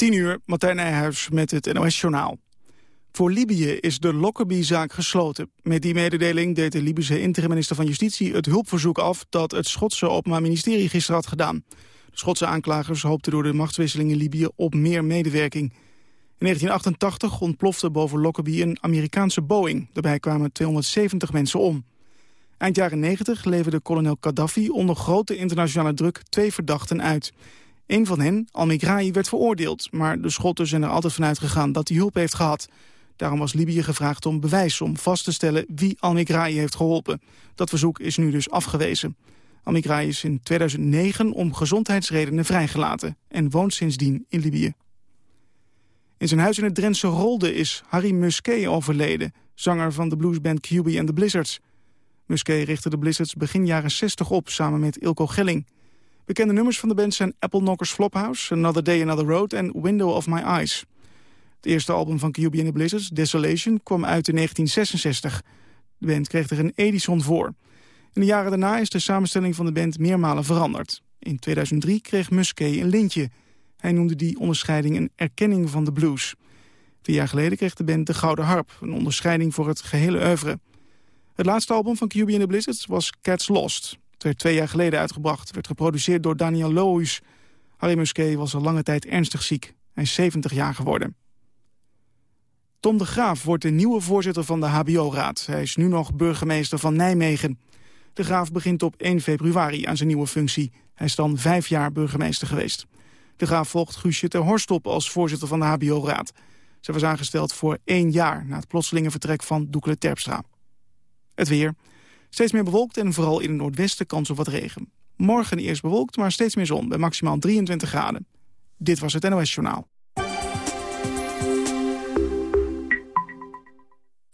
10 uur, Martijn Nijhuis met het NOS-journaal. Voor Libië is de Lockerbie-zaak gesloten. Met die mededeling deed de Libische interim-minister van Justitie het hulpverzoek af dat het Schotse Openbaar Ministerie gisteren had gedaan. De Schotse aanklagers hoopten door de machtswisseling in Libië op meer medewerking. In 1988 ontplofte boven Lockerbie een Amerikaanse Boeing. Daarbij kwamen 270 mensen om. Eind jaren 90 leverde kolonel Gaddafi onder grote internationale druk twee verdachten uit. Een van hen, Al-Megrahi, werd veroordeeld, maar de Schotten zijn er altijd vanuit gegaan dat hij hulp heeft gehad. Daarom was Libië gevraagd om bewijs om vast te stellen wie Al-Megrahi heeft geholpen. Dat verzoek is nu dus afgewezen. Al-Megrahi is in 2009 om gezondheidsredenen vrijgelaten en woont sindsdien in Libië. In zijn huis in het Drentse Rolde is Harry Musquet overleden, zanger van de bluesband QB and the Blizzards. Musquet richtte de Blizzards begin jaren 60 op samen met Ilko Gelling. Bekende nummers van de band zijn Apple Knockers Flophouse, Another Day Another Road en Window of My Eyes. Het eerste album van QB and the Blizzards, Desolation, kwam uit in 1966. De band kreeg er een Edison voor. In de jaren daarna is de samenstelling van de band meermalen veranderd. In 2003 kreeg Musquet een lintje. Hij noemde die onderscheiding een erkenning van de blues. Vier jaar geleden kreeg de band de Gouden Harp, een onderscheiding voor het gehele oeuvre. Het laatste album van QB and the Blizzards was Cats Lost. Het werd twee jaar geleden uitgebracht. werd geproduceerd door Daniel Loos. Harry Musquet was al lange tijd ernstig ziek. Hij is 70 jaar geworden. Tom de Graaf wordt de nieuwe voorzitter van de HBO-raad. Hij is nu nog burgemeester van Nijmegen. De Graaf begint op 1 februari aan zijn nieuwe functie. Hij is dan vijf jaar burgemeester geweest. De Graaf volgt Guusje ter Horst op als voorzitter van de HBO-raad. Ze was aangesteld voor één jaar na het plotselinge vertrek van Doekle Terpstra. Het weer. Steeds meer bewolkt en vooral in het noordwesten kans op wat regen. Morgen eerst bewolkt, maar steeds meer zon bij maximaal 23 graden. Dit was het NOS Journaal.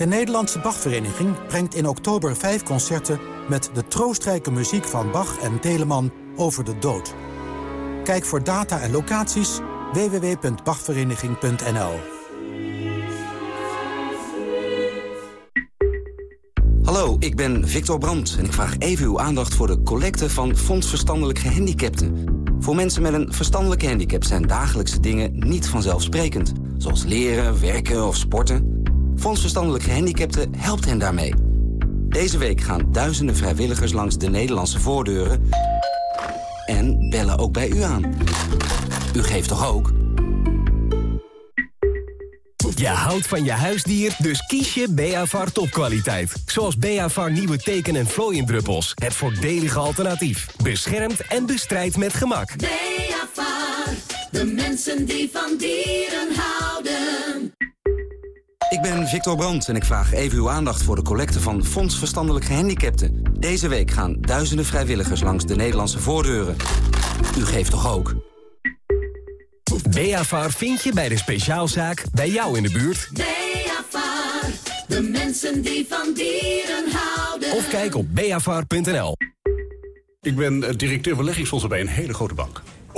De Nederlandse Bachvereniging brengt in oktober vijf concerten... met de troostrijke muziek van Bach en Telemann over de dood. Kijk voor data en locaties www.bachvereniging.nl. Hallo, ik ben Victor Brandt en ik vraag even uw aandacht voor de collecte van Fonds Verstandelijk Gehandicapten. Voor mensen met een verstandelijke handicap zijn dagelijkse dingen niet vanzelfsprekend. Zoals leren, werken of sporten. Fonds Verstandelijk Gehandicapten helpt hen daarmee. Deze week gaan duizenden vrijwilligers langs de Nederlandse voordeuren... en bellen ook bij u aan. U geeft toch ook? Je houdt van je huisdier, dus kies je Beavar topkwaliteit. Zoals Beavar nieuwe teken- en vlooiendruppels. Het voordelige alternatief. Beschermt en bestrijdt met gemak. Beavar, de mensen die van dieren houden. Ik ben Victor Brandt en ik vraag even uw aandacht voor de collecte van Fonds Verstandelijk Gehandicapten. Deze week gaan duizenden vrijwilligers langs de Nederlandse voordeuren. U geeft toch ook? Beavar vind je bij de speciaalzaak bij jou in de buurt. Beavar, de mensen die van dieren houden. Of kijk op beavar.nl. Ik ben eh, directeur beleggingsfondsen bij een hele grote bank.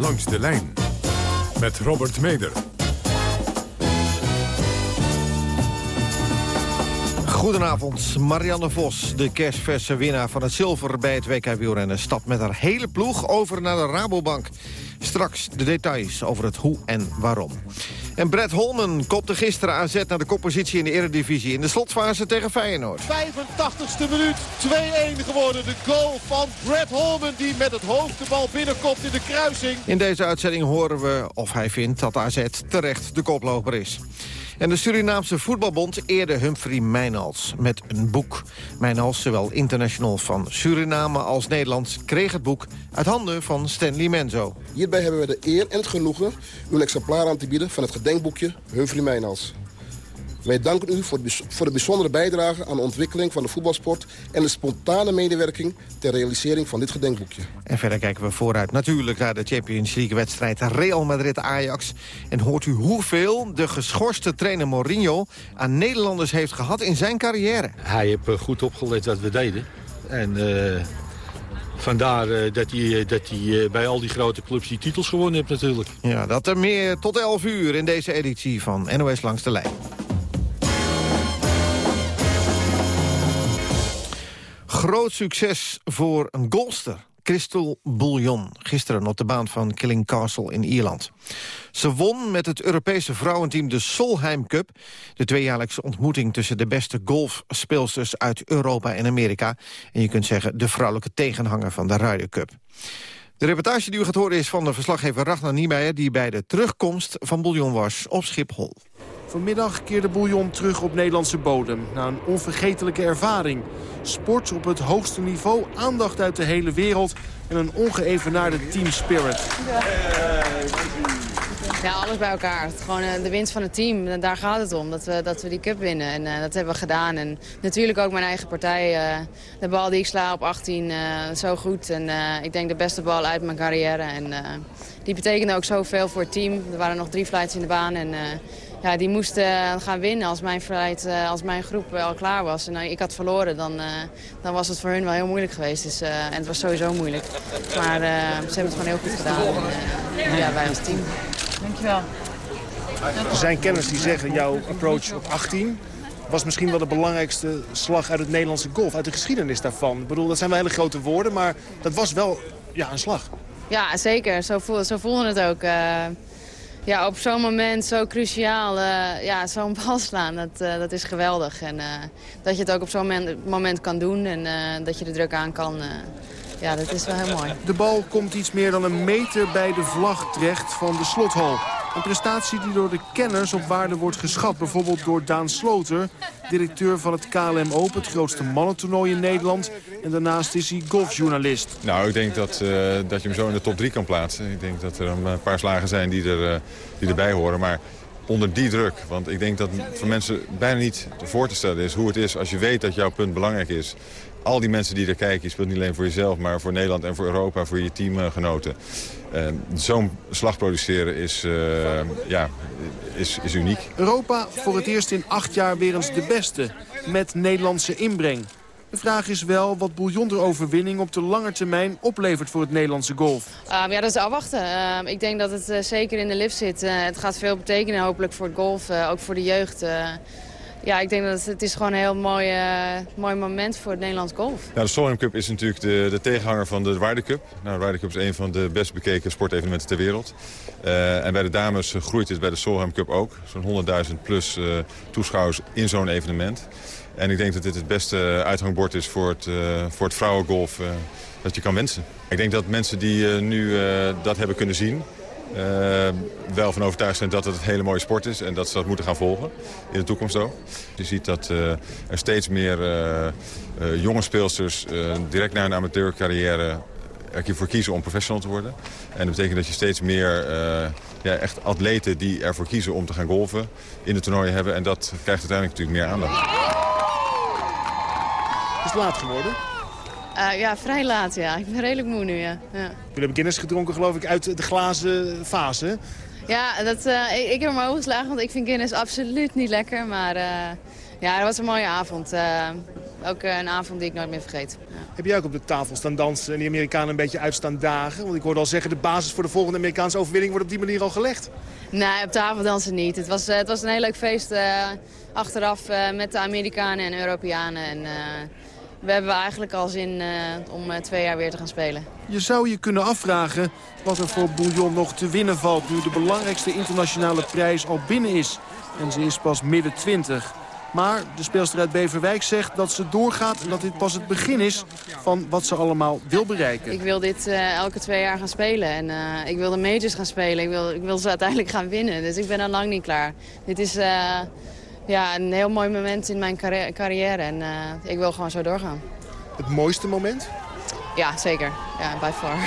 Langs de lijn met Robert Meder. Goedenavond, Marianne Vos, de kerstverse winnaar van het zilver bij het WK wielrennen... stapt met haar hele ploeg over naar de Rabobank. Straks de details over het hoe en waarom. En Brett Holman kopte gisteren AZ naar de koppositie in de Eredivisie... in de slotfase tegen Feyenoord. 85ste minuut, 2-1 geworden. De goal van Brett Holman die met het hoofd de bal binnenkomt in de kruising. In deze uitzending horen we of hij vindt dat AZ terecht de koploper is. En de Surinaamse voetbalbond eerde Humphrey Mijnals met een boek. Mijnals, zowel international van Suriname als Nederland... kreeg het boek uit handen van Stanley Menzo. Hierbij hebben we de eer en het genoegen... u een exemplaar aan te bieden van het gedenkboekje Humphrey Mijnals. Wij danken u voor de, voor de bijzondere bijdrage aan de ontwikkeling van de voetbalsport... en de spontane medewerking ter realisering van dit gedenkboekje. En verder kijken we vooruit natuurlijk naar de Champions League-wedstrijd Real Madrid-Ajax. En hoort u hoeveel de geschorste trainer Mourinho aan Nederlanders heeft gehad in zijn carrière? Hij heeft eh, goed opgelet wat we deden. En uh, vandaar uh, dat hij, dat hij bij al die grote clubs die titels gewonnen heeft natuurlijk. Ja, dat er meer tot 11 uur in deze editie van NOS Langs de Lijn. Groot succes voor een golster. Crystal Bouillon, gisteren op de baan van Killing Castle in Ierland. Ze won met het Europese vrouwenteam de Solheim Cup... de tweejaarlijkse ontmoeting tussen de beste golfspeelsters uit Europa en Amerika. En je kunt zeggen de vrouwelijke tegenhanger van de Ryder Cup. De reportage die u gaat horen is van de verslaggever Ragnar Niemeyer... die bij de terugkomst van Bouillon was op Schiphol. Vanmiddag keerde Bouillon terug op Nederlandse bodem. Na een onvergetelijke ervaring. Sport op het hoogste niveau, aandacht uit de hele wereld... en een ongeëvenaarde team spirit. Ja, alles bij elkaar. Gewoon uh, de winst van het team, daar gaat het om. Dat we, dat we die cup winnen. En uh, dat hebben we gedaan. En natuurlijk ook mijn eigen partij. Uh, de bal die ik sla op 18, zo goed. En ik denk de beste bal uit mijn carrière. En die betekende ook zoveel voor het team. Er waren nog drie flights in de baan. En ja, die moesten gaan winnen als mijn, flight, als mijn groep al klaar was. En ik had verloren, dan, dan was het voor hun wel heel moeilijk geweest. Dus, en het was sowieso moeilijk. Maar ze hebben het gewoon heel goed gedaan. En, ja, wij als team. Dankjewel. Er zijn kenners die zeggen, jouw approach op 18 was misschien wel de belangrijkste slag uit het Nederlandse golf. Uit de geschiedenis daarvan. Ik bedoel, dat zijn wel hele grote woorden, maar dat was wel ja, een slag. Ja, zeker. Zo, voel, zo voelde het ook. Uh, ja, op zo'n moment, zo cruciaal, uh, ja, zo'n bal slaan, dat, uh, dat is geweldig. En dat je het ook op zo'n moment, moment, kan doen en dat je de druk aan kan ja, dat is wel heel mooi. De bal komt iets meer dan een meter bij de vlag terecht van de slothal. Een prestatie die door de kenners op waarde wordt geschat. Bijvoorbeeld door Daan Sloter, directeur van het KLM Open... het grootste mannentoernooi in Nederland. En daarnaast is hij golfjournalist. Nou, ik denk dat, uh, dat je hem zo in de top 3 kan plaatsen. Ik denk dat er een paar slagen zijn die, er, uh, die erbij horen. Maar onder die druk. Want ik denk dat voor mensen bijna niet voor te stellen is hoe het is als je weet dat jouw punt belangrijk is al die mensen die er kijken, je speelt niet alleen voor jezelf... maar voor Nederland en voor Europa, voor je teamgenoten. Uh, Zo'n slag produceren is, uh, ja, is, is uniek. Europa voor het eerst in acht jaar weer eens de beste. Met Nederlandse inbreng. De vraag is wel wat Bouillon de overwinning op de lange termijn oplevert voor het Nederlandse golf. Uh, ja, dat is afwachten. Uh, ik denk dat het uh, zeker in de lift zit. het gaat veel betekenen hopelijk voor het golf, ook voor de jeugd ja, ik denk dat het, is gewoon een heel mooi, uh, mooi moment voor het Nederlands golf. De Solheim Cup is natuurlijk de, de tegenhanger van de Ryder Cup. Nou, de Ryder Cup is een van de best bekeken sportevenementen ter wereld. Uh, en bij de dames groeit het bij de Solheim Cup ook. Zo'n 100.000 plus uh, toeschouwers in zo'n evenement. En ik denk dat dit het beste uithangbord is voor het, voor het vrouwengolf dat je kan wensen. Ik denk dat mensen die nu dat hebben kunnen zien... Uh, wel van overtuigd zijn dat het een hele mooie sport is... en dat ze dat moeten gaan volgen, in de toekomst ook. Je ziet dat uh, er steeds meer uh, jonge speelsters direct na een amateurcarrière ervoor kiezen om professional te worden. En dat betekent dat je steeds meer ja, echt atleten die ervoor kiezen om te gaan golven in de toernooien hebben. En dat krijgt uiteindelijk natuurlijk meer aandacht. Is het laat geworden? Uh, ja, vrij laat, ja. Ik ben redelijk moe nu, ja. ja. Jullie hebben kennis gedronken, geloof ik, uit de glazen fase. Ja, dat, uh, ik, ik, heb hem overgeslagen, want ik vind Guinness absoluut niet lekker. Maar uh, ja, dat was een mooie avond. ook een avond die ik nooit meer vergeet. Ja. Heb jij ook op de tafel staan dansen en die Amerikanen een beetje uitstaan dagen? Want ik hoorde al zeggen, de basis voor de volgende Amerikaanse overwinning wordt op die manier al gelegd. Nee, op tafel dansen niet. Het was, het was een heel leuk feest achteraf met de Amerikanen en Europeanen. En, we hebben eigenlijk al zin om twee jaar weer te gaan spelen. Je zou je kunnen afvragen wat er voor Bouillon nog te winnen valt... nu de belangrijkste internationale prijs al binnen is. En ze is pas midden 20. Maar de speelster uit Beverwijk zegt dat ze doorgaat... en dat dit pas het begin is van wat ze allemaal wil bereiken. Ik wil dit uh, elke twee jaar gaan spelen. En uh, ik wil de majors gaan spelen. Ik wil, ik wil ze uiteindelijk gaan winnen. Dus ik ben al lang niet klaar. Dit is ja, een heel mooi moment in mijn carrière. En ik wil gewoon zo doorgaan. Het mooiste moment? Ja, zeker. Ja, by far.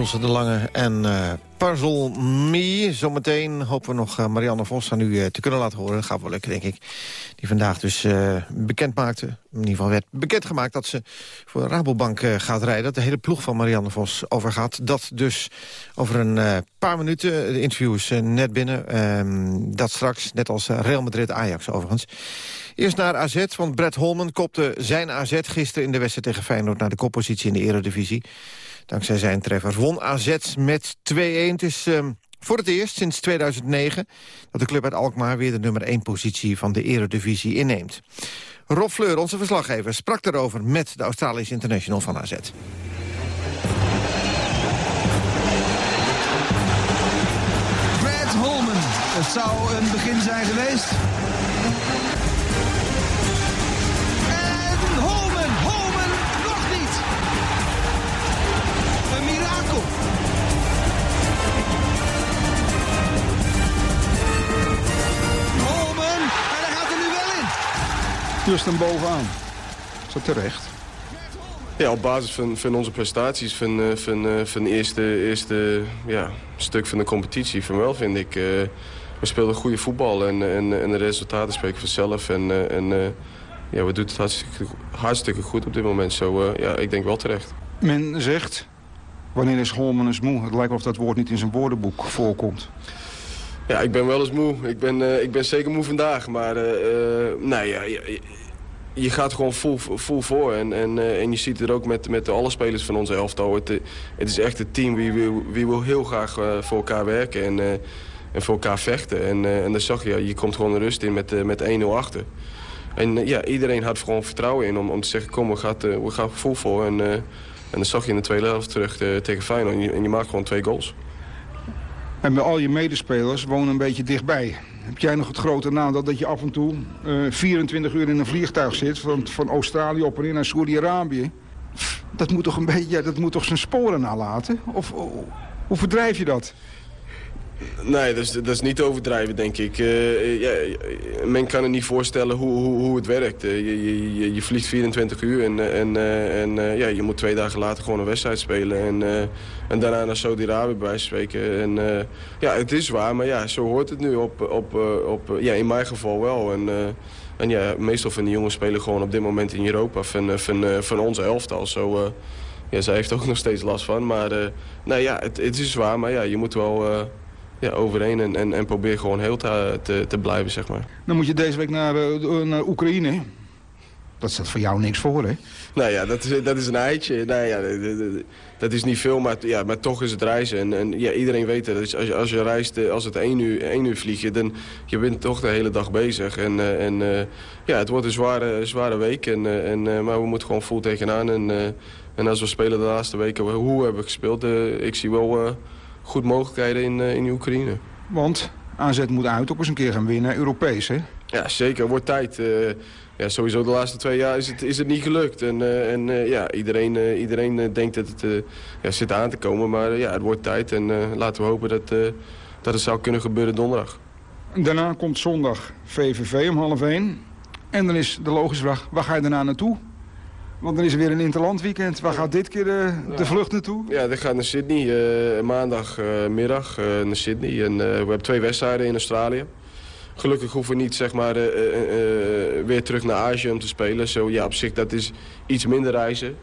Ilse de Lange en uh, Parzel Me. Zometeen hopen we nog uh, Marianne Vos aan u uh, te kunnen laten horen. Dat gaat wel lukken, denk ik. Die vandaag dus bekend maakte, in ieder geval werd bekendgemaakt... dat ze voor Rabobank gaat rijden. Dat de hele ploeg van Marianne Vos overgaat. Dat dus over een paar minuten. De interview is net binnen. Ehm, dat straks, net als Real Madrid-Ajax overigens. Eerst naar AZ, want Brett Holman kopte zijn AZ gisteren in de wedstrijd tegen Feyenoord... naar de koppositie in de eredivisie. Dankzij zijn treffers won AZ met 2-1. Het is um, voor het eerst sinds 2009 dat de club uit Alkmaar... weer de nummer 1 positie van de eredivisie inneemt. Rob Fleur, onze verslaggever, sprak daarover met de Australische International van AZ. Brad Holman, het zou een begin zijn geweest... Just hem bovenaan. Is dat terecht? Ja, op basis van, van onze prestaties, van, eh, van, eh, van het eerste, eerste ja, stuk van de competitie, van wel vind ik. Uh, we speelden goede voetbal en, en, en de resultaten spreken vanzelf. En, en ja, we doen het hartstikke, hartstikke goed op dit moment. Zo, ja, ik denk wel terecht. Men zegt, wanneer is Holman eens moe? Het lijkt of dat woord niet in zijn woordenboek voorkomt. Ja, ik ben wel eens moe. Ik ben, uh, ik ben zeker moe vandaag. Maar uh, ja, je, gaat gewoon vol, voor. En, en, en je ziet het ook met, met alle spelers van onze elftal. Het, het is echt een team wie, wie, wie wil heel graag voor elkaar werken en, en voor elkaar vechten. En, en dan zag je, je komt gewoon rust in met, met 1-0 achter. En ja, iedereen had gewoon vertrouwen in om, om te zeggen... kom, we gaan, we gaan vol voor. En, en dan zag je in de tweede helft terug tegen Feyenoord. En je maakt gewoon twee goals. En bij al je medespelers wonen een beetje dichtbij. Heb jij nog het grote nadeel dat je af en toe uh, 24 uur in een vliegtuig zit... van, van Australië op en in naar Saudi-Arabië? Dat moet toch een beetje, dat moet toch zijn sporen nalaten? Of hoe verdrijf je dat? Nee, dat is, dat is niet overdrijven, denk ik. Uh, ja, men kan het niet voorstellen hoe, hoe, hoe het werkt. Je, je, je, vliegt 24 uur en, en, en ja, je moet twee dagen later gewoon een wedstrijd spelen. En, en daarna naar Saudi-Arabië bij spreken. En, ja, het is waar, maar ja, zo hoort het nu op, op, op, ja, in mijn geval wel. En, en ja, meestal van die jongens spelen gewoon op dit moment in Europa van, van, van onze elftal. Zo, ja, zij heeft ook nog steeds last van. Maar nou ja, het, het is waar, maar ja, je moet wel ja, overheen en, en, en probeer gewoon heel te, te, te, blijven, zeg maar. Dan moet je deze week naar, uh, naar Oekraïne. Dat staat voor jou niks voor, hè? Nou ja, dat is, dat is een eitje. Nou ja, dat is niet veel, maar, ja, maar toch is het reizen. En, en ja, iedereen weet het. Dus als, je, als je reist, eh, als het één uur, één uur vliegen, dan je bent toch de hele dag bezig. En, uh, en ja, het wordt een zware, zware week. En, en, maar we moeten gewoon vol tegenaan. En, en als we spelen de laatste weken, hoe hebben we gespeeld? ik zie wel goed mogelijkheden in, uh, in Oekraïne. Want AZ moet uit ook eens een keer gaan winnen, Europees, hè? Ja, zeker. Wordt tijd. Uh, ja, sowieso de laatste twee jaar is het, is het niet gelukt. En, uh, en ja, iedereen, iedereen denkt dat het ja, zit aan te komen. Maar ja, het wordt tijd. En laten we hopen dat, dat het zou kunnen gebeuren donderdag. Daarna komt zondag VVV om half 1. En dan is de logische vraag, waar ga je daarna naartoe? Want dan is er weer een interlandweekend. Waar gaat dit keer de, de vlucht naartoe? Ja, dit gaat naar Sydney. Uh, maandagmiddag uh, uh, naar Sydney. En we hebben twee wedstrijden in Australië. Gelukkig hoeven we niet zeg maar, weer terug naar Azië om te spelen. Zo, ja, op zich dat is iets minder reizen.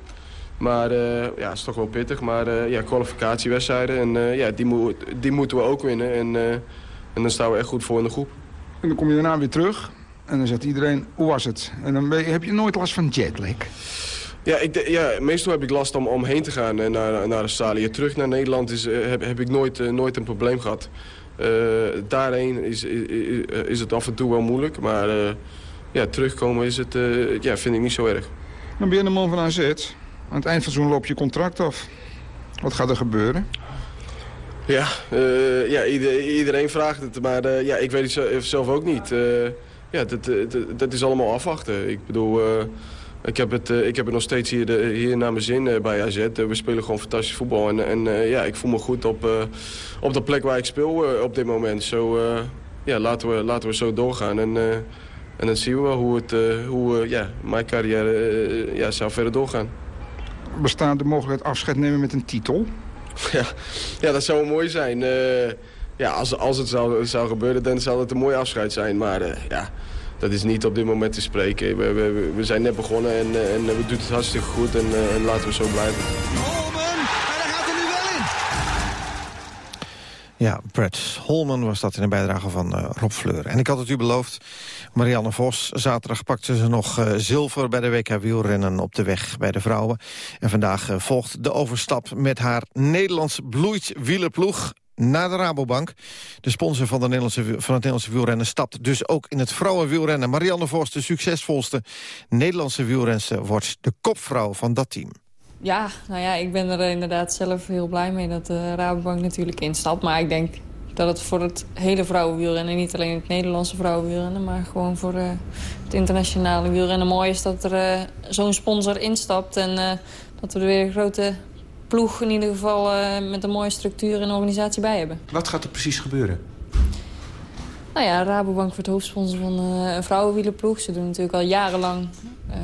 Maar ja, het is toch wel pittig. Maar ja, kwalificatiewedstrijden. En ja, die, die moeten we ook winnen. En, en dan staan we echt goed voor in de groep. En dan kom je daarna weer terug. En dan zegt iedereen, hoe was het? En dan heb je nooit last van jetlag. Ja, ik, ja, meestal heb ik last om, om heen te gaan uh, naar, naar Australië. Terug naar Nederland is, uh, heb, heb ik nooit, uh, nooit een probleem gehad. daarheen is, is, is, het af en toe wel moeilijk. Maar ja, terugkomen is het, ja, vind ik niet zo erg. Dan ben je een man van AZ. Aan het eind van zo'n loop je contract af. Wat gaat er gebeuren? Ja, ja iedereen vraagt het. Maar ja, ik weet het zelf ook niet. Ja, dat, dat, dat, is allemaal afwachten. Ik bedoel... Ik heb, het, eh, ik heb het nog steeds hier, de, hier naar mijn zin eh, bij AZ. we spelen gewoon fantastisch voetbal. En, en ja, ik voel me goed op, op de plek waar ik speel op dit moment. Zo, ja, laten, we, laten we zo doorgaan. En, en dan zien we wel hoe, het, hoe ja, mijn carrière ja, zou verder doorgaan. Bestaat de mogelijkheid afscheid nemen met een titel? Ja, ja dat zou mooi zijn. Ja, als, als het zou, zou gebeuren, dan zou het een mooi afscheid zijn. Maar ja dat is niet op dit moment te spreken. We, we, we zijn net begonnen en, eh, en we doen het hartstikke goed en, eh, en laten we zo blijven. Ja, Brett Holman was dat in een bijdrage van uh, Rob Fleur. En ik had het u beloofd, Marianne Vos. Zaterdag pakte ze nog uh, zilver bij de WK wielrennen op de weg bij de vrouwen. En vandaag uh, volgt de overstap met haar Nederlands bloeit wielerploeg naar de Rabobank. De sponsor van, de Nederlandse, van het Nederlandse wielrennen stapt dus ook in het vrouwenwielrennen. Marianne Vos, de succesvolste Nederlandse wielrenster, wordt de kopvrouw van dat team. Ja, nou ja, ik ben er inderdaad zelf heel blij mee dat de Rabobank natuurlijk instapt. Maar ik denk dat het voor het hele vrouwenwielrennen, niet alleen het Nederlandse vrouwenwielrennen... maar gewoon voor uh, het internationale wielrennen mooi is dat er uh, zo'n sponsor instapt... en dat we er weer een grote ploeg in ieder geval uh, met een mooie structuur en organisatie bij hebben. Wat gaat er precies gebeuren? Nou ja, Rabobank wordt hoofdsponsor van uh, een vrouwenwielerploeg. Ze doen natuurlijk al jarenlang uh,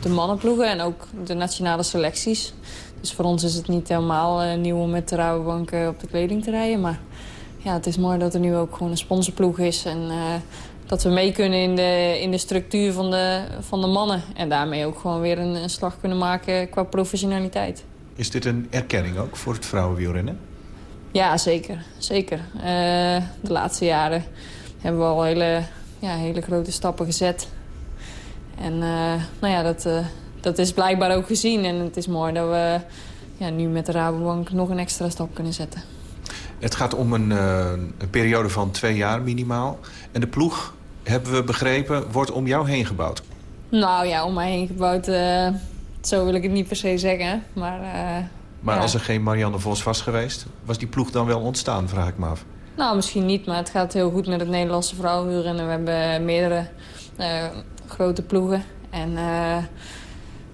de mannenploegen en ook de nationale selecties. Dus voor ons is het niet helemaal nieuw om met de Rabobank op de kleding te rijden. Maar ja, het is mooi dat er nu ook gewoon een sponsorploeg is. En dat we mee kunnen in de, in de structuur van de, van de mannen. En daarmee ook gewoon weer een, een slag kunnen maken qua professionaliteit. Is dit een erkenning ook voor het vrouwenwielrennen? Ja, zeker. zeker. Uh, de laatste jaren hebben we al hele, ja, hele grote stappen gezet. En uh, nou ja, dat, uh, dat is blijkbaar ook gezien. En het is mooi dat we ja, nu met de Rabobank nog een extra stap kunnen zetten. Het gaat om een, een periode van twee jaar minimaal. En de ploeg, hebben we begrepen, wordt om jou heen gebouwd. Nou ja, om mij heen gebouwd, zo wil ik het niet per se zeggen. Maar, uh, maar als er geen Marianne Vos was geweest, was die ploeg dan wel ontstaan, vraag ik me af. Nou, misschien niet, maar het gaat heel goed met het Nederlandse vrouwenwielrennen. We hebben meerdere uh, grote ploegen. En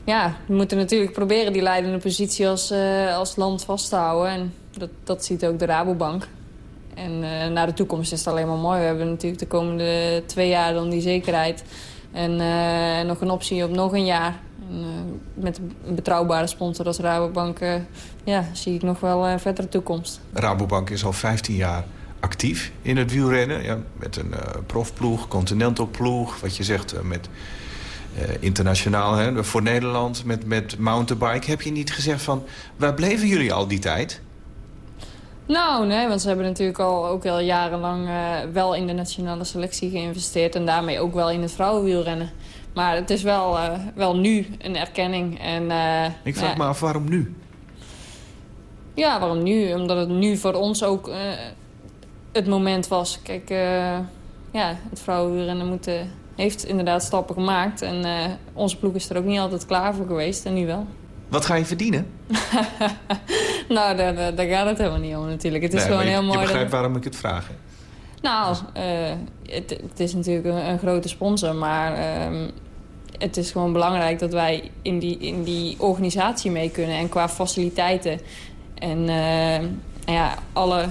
ja, we moeten natuurlijk proberen die leidende positie als, als land vast te houden. En dat, dat ziet ook de Rabobank. En naar de toekomst is het alleen maar mooi. We hebben natuurlijk de komende twee jaar dan die zekerheid en uh, nog een optie op nog een jaar. En, uh, met een betrouwbare sponsor als Rabobank uh, ja, zie ik nog wel een verdere toekomst. Rabobank is al 15 jaar actief in het wielrennen. Ja, met een profploeg, continental ploeg. Wat je zegt met internationaal hè, voor Nederland, met, met mountainbike. Heb je niet gezegd van, waar bleven jullie al die tijd? Nou, nee, want ze hebben natuurlijk al, ook al jarenlang uh, wel in de nationale selectie geïnvesteerd. En daarmee ook wel in het vrouwenwielrennen. Maar het is wel, uh, wel nu een erkenning. En, uh, Ik vraag me af, waarom nu? Ja, waarom nu? Omdat het nu voor ons ook het moment was. Kijk, ja, het vrouwenwielrennen moet, heeft inderdaad stappen gemaakt. En onze ploeg is er ook niet altijd klaar voor geweest. En nu wel. Wat ga je verdienen? nou, daar, daar, gaat het helemaal niet om natuurlijk. Het is gewoon heel mooi. Je begrijpt waarom ik het vraag. Hè? Nou, uh, het, het, is natuurlijk een, een grote sponsor, maar um, het is gewoon belangrijk dat wij in die, in die organisatie mee kunnen. En qua faciliteiten en uh, ja, alle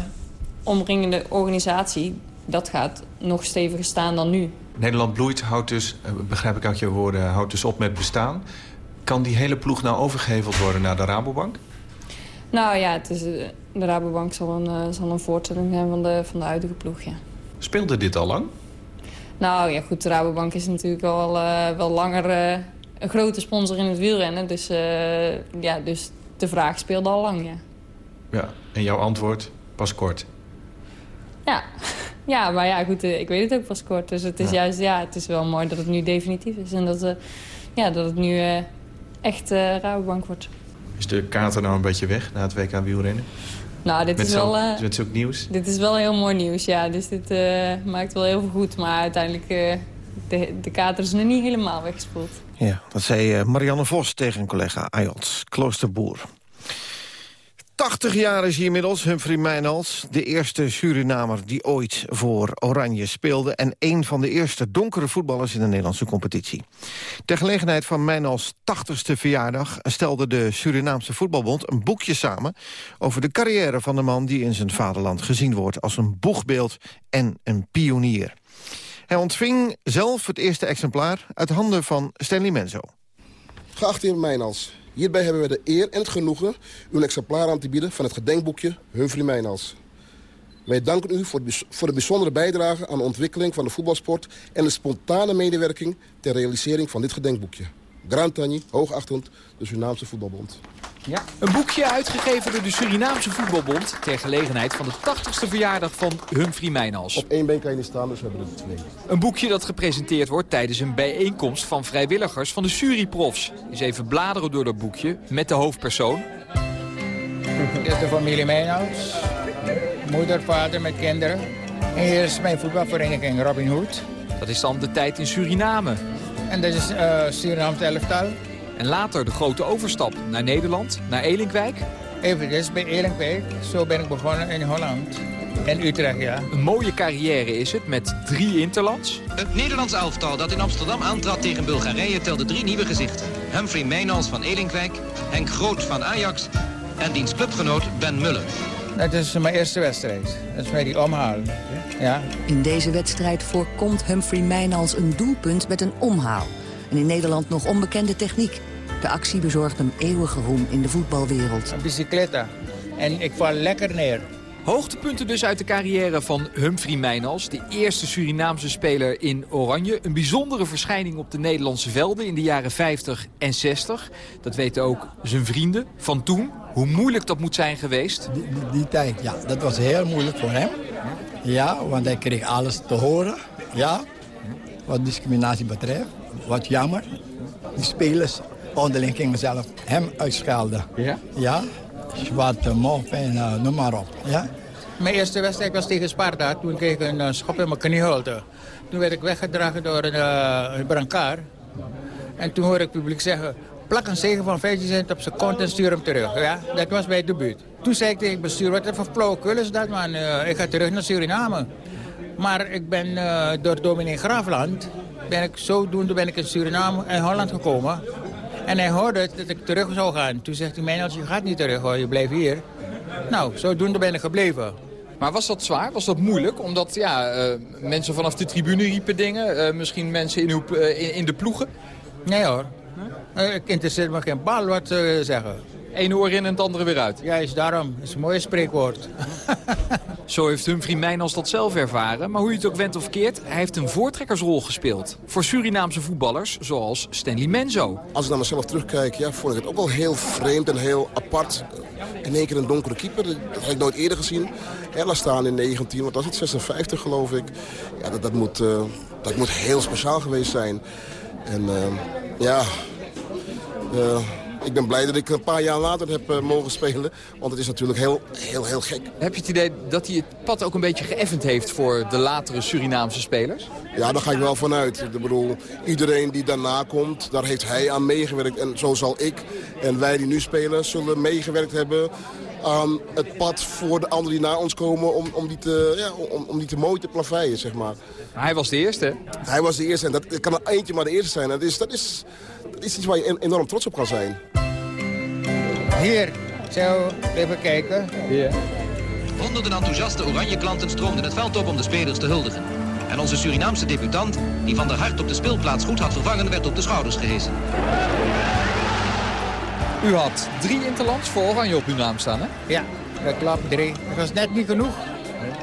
omringende organisatie, dat gaat nog steviger staan dan nu. Nederland bloeit, houdt dus, eh, begrijp ik uit je woorden, houdt dus op met bestaan. Kan die hele ploeg nou overgeheveld worden naar de Rabobank? Nou ja, het is, de Rabobank zal een, uh, zal een voortzetting zijn van de, van de huidige ploeg, ja. Speelde dit al lang? Nou ja, goed, de Rabobank is natuurlijk al uh, wel langer uh, een grote sponsor in het wielrennen. Dus, ja, dus de vraag speelde al lang, ja. Ja, en jouw antwoord pas kort? Ja, ja maar ja, goed, ik weet het ook pas kort. Dus het is ja. juist, ja, het is wel mooi dat het nu definitief is. En dat, ja, dat het nu echt Rabobank wordt. Is de kater nou een beetje weg na het WK wielrennen? Nou, dit met is wel... Uh, met zulk nieuws? Dit is wel heel mooi nieuws, ja. Dus dit uh, maakt wel heel veel goed. Maar uiteindelijk, uh, de, de kater is nog niet helemaal weggespoeld. Ja, dat zei Marianne Vos tegen een collega Ayot Kloosterboer. 80 jaar is hij inmiddels, Humphrey Mijnals. De eerste Surinamer die ooit voor Oranje speelde... en een van de eerste donkere voetballers in de Nederlandse competitie. Ter gelegenheid van Mijnals 80ste verjaardag... stelde de Surinaamse Voetbalbond een boekje samen... over de carrière van de man die in zijn vaderland gezien wordt... als een boegbeeld en een pionier. Hij ontving zelf het eerste exemplaar uit handen van Stanley Menzo. Geachte heer Mijnals, Hierbij hebben we de eer en het genoegen u een exemplaar aan te bieden van het gedenkboekje Humphrey Mijnals. Wij danken u voor de bijzondere bijdrage aan de ontwikkeling van de voetbalsport... en de spontane medewerking ter realisering van dit gedenkboekje. Grand Tani, hoogachtend, de Surinaamse Voetbalbond. Ja. Een boekje uitgegeven door de Surinaamse Voetbalbond... ter gelegenheid van de 80ste verjaardag van Humphrey Mijnals. Op één been kan je niet staan, dus we hebben er twee. Een boekje dat gepresenteerd wordt tijdens een bijeenkomst van vrijwilligers van de Suriprofs. Eens even bladeren door dat boekje met de hoofdpersoon. Dit is de familie Mijnals. Moeder, vader met kinderen. En hier is mijn voetbalvereniging Robin Hood. Dat is dan de tijd in Suriname. En dat is uh, Surinaamse elftal. En later de grote overstap naar Nederland, naar Elinkwijk. Even, dus bij Elinkwijk. Zo ben ik begonnen in Holland. En Utrecht, ja. Een mooie carrière is het, met drie interlands. Het Nederlands elftal dat in Amsterdam aantrad tegen Bulgarije... telde drie nieuwe gezichten. Humphrey Meynals van Elinkwijk, Henk Groot van Ajax... en diens clubgenoot Ben Muller. Dat is mijn eerste wedstrijd. Dat is mij die omhaal. Ja. In deze wedstrijd voorkomt Humphrey Meynals een doelpunt met een omhaal. Een in Nederland nog onbekende techniek. De actie bezorgt hem eeuwige roem in de voetbalwereld. Een bicicleta. En ik val lekker neer. Hoogtepunten dus uit de carrière van Humphrey Mijnals. De eerste Surinaamse speler in Oranje. Een bijzondere verschijning op de Nederlandse velden in de jaren 50 en 60. Dat weten ook zijn vrienden van toen. Hoe moeilijk dat moet zijn geweest. Die, die, die tijd, ja. Dat was heel moeilijk voor hem. Ja, want hij kreeg alles te horen. Ja, wat discriminatie betreft. Wat jammer. Die spelers onderling gingen zelf hem uitschelden. Ja? Ja, zwarte mop en uh, noem maar op. Ja? Mijn eerste wedstrijd was tegen Sparta. Toen kreeg ik een uh, schop in mijn knieholte. Toen werd ik weggedragen door een, uh, een brancard. En toen hoorde ik het publiek zeggen... plak een zegen van 15 cent op zijn kont en stuur hem terug. Ja, dat was bij het debuut. Toen zei ik tegen het bestuur, wat voor flauwekul is dat man? Eh, ik ga terug naar Suriname. Maar ik ben uh, door dominee Graafland, ben ik, zodoende ben ik in Suriname en Holland gekomen. En hij hoorde dat ik terug zou gaan. Toen zegt hij, mij, als je gaat niet terug hoor, je blijft hier. Nou, zodoende ben ik gebleven. Maar was dat zwaar? Was dat moeilijk? Omdat ja, uh, mensen vanaf de tribune riepen dingen. Uh, misschien mensen in, uw, in, in, de ploegen? Nee hoor. ik interesseer me geen bal wat ze zeggen. Eén oor in en het andere weer uit. Juist daarom. Dat is een mooi spreekwoord. Zo heeft Humphrey Mijnals dat zelf ervaren. Maar hoe je het ook went of keert, hij heeft een voortrekkersrol gespeeld. Voor Surinaamse voetballers, zoals Stanley Menzo. Als ik naar mezelf terugkijk, ja, vond ik het ook wel heel vreemd en heel apart. In één keer een donkere keeper, dat heb ik nooit eerder gezien. Ella staan in 19, wat was het, 56 geloof ik. Ja, dat, dat, moet, uh, dat moet heel speciaal geweest zijn. En uh, ja... Uh, ik ben blij dat ik een paar jaar later heb uh, mogen spelen. Want het is natuurlijk heel, heel, heel gek. Heb je het idee dat hij het pad ook een beetje geëffend heeft voor de latere Surinaamse spelers? Ja, daar ga ik wel vanuit. Ik bedoel, iedereen die daarna komt, daar heeft hij aan meegewerkt. En zo zal ik en wij die nu spelen, zullen meegewerkt hebben aan het pad voor de anderen die na ons komen... om, om, die, te, ja, om, om die te mooi te plaveien, zeg maar. Hij was de eerste, Hij was de eerste en dat kan er eentje maar de eerste zijn. Dat is, dat is, dat is iets waar je enorm trots op kan zijn. Hier, zo, even kijken. Hier. Honderden enthousiaste oranje klanten stroomden het veld op om de spelers te huldigen. En onze Surinaamse debutant, die Van der Hart op de speelplaats goed had vervangen, werd op de schouders gehesen. U had drie interlands voor Oranje op uw naam staan, hè? Ja, dat klopt, drie. Dat was net niet genoeg.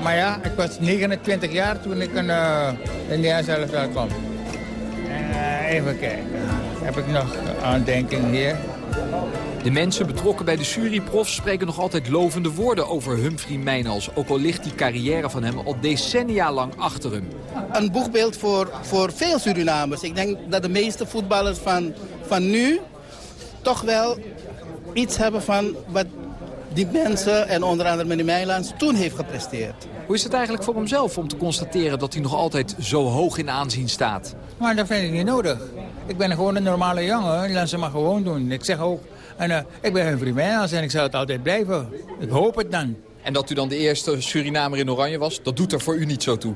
Maar ja, ik was 29 jaar toen ik een, uh, in de zelf wel kwam. Uh, even kijken. Heb ik nog aandenking hier? De mensen betrokken bij de Suriprofs spreken nog altijd lovende woorden over Humphrey Mijnals. Ook al ligt die carrière van hem al decennia lang achter hem. Een boegbeeld voor, voor veel Surinamers. Ik denk dat de meeste voetballers van, van nu toch wel iets hebben van wat die mensen en onder andere meneer Mijlands toen heeft gepresteerd. Hoe is het eigenlijk voor hemzelf om te constateren dat hij nog altijd zo hoog in aanzien staat? Maar dat vind ik niet nodig. Ik ben gewoon een normale jongen, laat ze maar gewoon doen. Ik zeg ook, en, uh, ik ben Humphrey Mijlands en ik zal het altijd blijven. Ik hoop het dan. En dat u dan de eerste Surinamer in Oranje was, dat doet er voor u niet zo toe?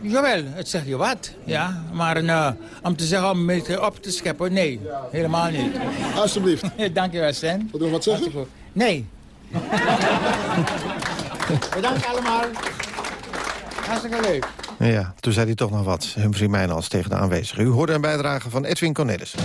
Jawel, het zegt je wat. Ja. Maar uh, om te zeggen om mee op te scheppen, nee. Helemaal niet. Alsjeblieft. Dank je wel, Stan. Wil je wat zeggen? Nee. Bedankt allemaal. Hartstikke leuk. Ja, toen zei hij toch nog wat, Humphrey Mijnals tegen de aanwezigen. U hoorde een bijdrage van Edwin Cornelissen.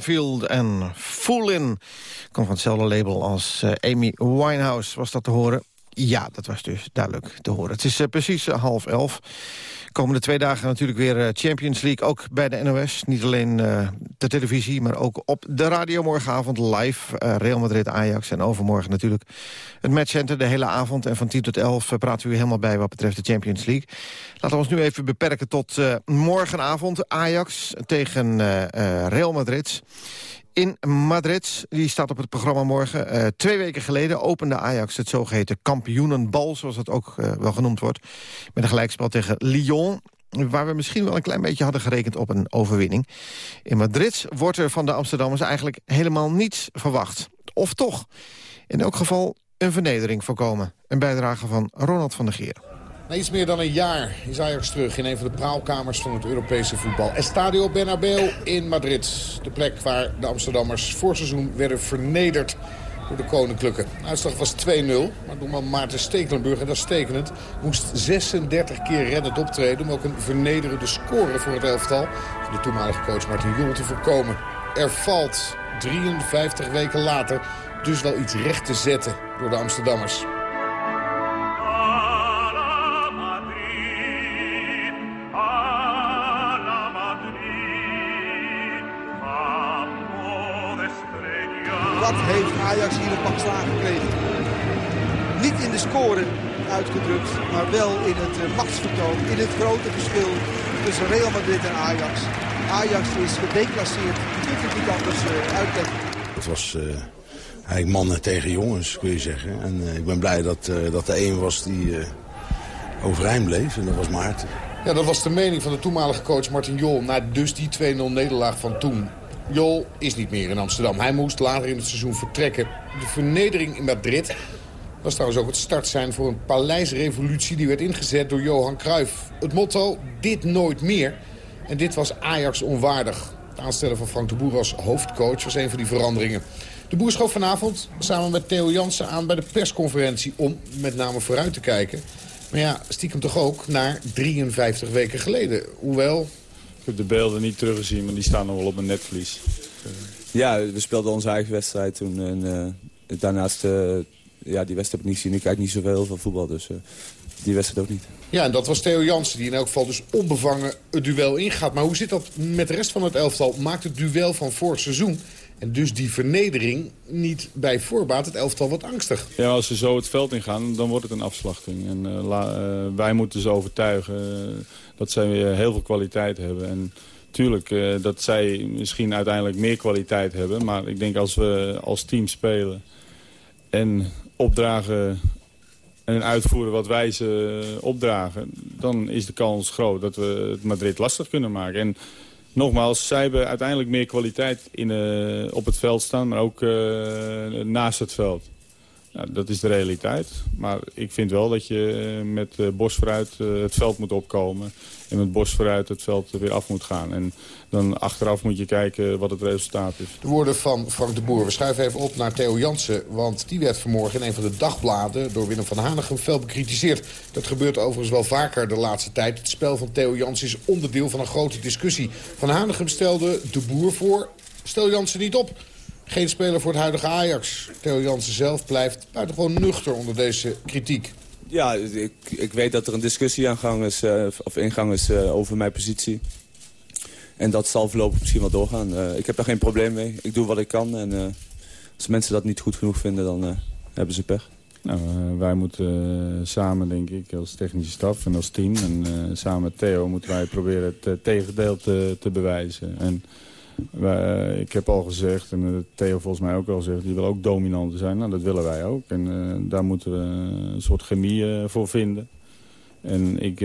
Bromfield en Foolin. Komt van hetzelfde label als uh, Amy Winehouse. Was dat te horen? Ja, dat was dus duidelijk te horen. Het is uh, precies uh, half elf. Komende twee dagen natuurlijk weer Champions League, ook bij de NOS. Niet alleen de televisie, maar ook op de radio morgenavond live. Real Madrid-Ajax en overmorgen natuurlijk het matchcenter de hele avond. En van 10 tot 11 praten we helemaal bij wat betreft de Champions League. Laten we ons nu even beperken tot morgenavond. Ajax tegen Real Madrid in Madrid. Die staat op het programma morgen. Uh, twee weken geleden opende Ajax het zogeheten kampioenenbal... zoals dat ook uh, wel genoemd wordt. Met een gelijkspel tegen Lyon waar we misschien wel een klein beetje hadden gerekend op een overwinning. In Madrid wordt er van de Amsterdammers eigenlijk helemaal niets verwacht. Of toch? In elk geval een vernedering voorkomen. Een bijdrage van Ronald van der Geer. Na iets meer dan een jaar is Ajax terug in een van de praalkamers van het Europese voetbal. Estadio Bernabeu in Madrid. De plek waar de Amsterdammers voor seizoen werden vernederd door de Koninklijke. De uitslag was 2-0, maar doelman Maarten Stekelenburg, en dat is tekenend... moest 36 keer reddend optreden om ook een vernederende score voor het elftal... van de toenmalige coach Martin Jol te voorkomen. Er valt 53 weken later dus wel iets recht te zetten door de Amsterdammers. Wat heeft Ajax hier een pak slagen gekregen? Niet in de score uitgedrukt, maar wel in het uh, machtsvertoon, in het grote verschil tussen Real Madrid en Ajax. Ajax is gedeclasseerd, je kunt het niet anders uh, uitleggen. Het was uh, eigenlijk mannen tegen jongens, kun je zeggen. En ik ben blij dat, dat er één was die overeind bleef en dat was Maarten. Ja, dat was de mening van de toenmalige coach Martin Jol... na dus die 2-0 nederlaag van toen. Jol is niet meer in Amsterdam. Hij moest later in het seizoen vertrekken. De vernedering in Madrid was trouwens ook het startsein voor een paleisrevolutie... die werd ingezet door Johan Cruijff. Het motto, dit nooit meer. En dit was Ajax onwaardig. Het aanstellen van Frank de Boer als hoofdcoach was een van die veranderingen. De Boer schoof vanavond samen met Theo Jansen aan bij de persconferentie... om met name vooruit te kijken. Maar ja, stiekem toch ook naar 53 weken geleden. Hoewel, heb de beelden niet teruggezien, maar die staan nog wel op mijn netvlies. Ja, we speelden onze eigen wedstrijd toen. En uh, daarnaast, uh, ja, die wedstrijd heb ik niet gezien. Ik kijk niet zoveel van voetbal, dus uh, die wedstrijd ook niet. Ja, en dat was Theo Jansen, die in elk geval dus onbevangen het duel ingaat. Maar hoe zit dat met de rest van het elftal? Maakt het duel van vorig seizoen en dus die vernedering niet bij voorbaat het elftal wat angstig. Ja, als ze zo het veld ingaan, dan wordt het een afslachting. En la, uh, wij moeten ze overtuigen uh, dat zij heel veel kwaliteit hebben. En tuurlijk dat zij misschien uiteindelijk meer kwaliteit hebben. Maar ik denk als we als team spelen en opdragen en uitvoeren wat wij ze opdragen... dan is de kans groot dat we het Madrid lastig kunnen maken. En nogmaals, zij hebben uiteindelijk meer kwaliteit in, uh, op het veld staan, maar ook uh, naast het veld. Nou, dat is de realiteit. Maar ik vind wel dat je eh, met uh, bos vooruit uh, het veld moet opkomen. En met bos vooruit het veld weer af moet gaan. En dan achteraf moet je kijken wat het resultaat is. De woorden van Frank de Boer. We schuiven even op naar Theo Jansen. Want die werd vanmorgen in een van de dagbladen door Willem van Hanegem fel bekritiseerd. Dat gebeurt overigens wel vaker de laatste tijd. Het spel van Theo Jansen is onderdeel van een grote discussie. Van Hanegem stelde de Boer voor. Stel Jansen niet op. Geen speler voor het huidige Ajax. Theo Jansen zelf blijft buitengewoon nuchter onder deze kritiek. Ja, ik, ik weet dat er een discussie aan gang is, uh, of ingang is uh, over mijn positie. En dat zal voorlopig misschien wel doorgaan. Uh, ik heb daar geen probleem mee. Ik doe wat ik kan. En als mensen dat niet goed genoeg vinden, dan hebben ze pech. Nou, wij moeten samen, denk ik, als technische staf en als team... en samen met Theo moeten wij proberen het tegendeel te, te bewijzen. En wij, ik heb al gezegd, en Theo volgens mij ook al gezegd... die wil ook dominant zijn. Nou, dat willen wij ook. En uh, daar moeten we een soort chemie voor vinden. En ik,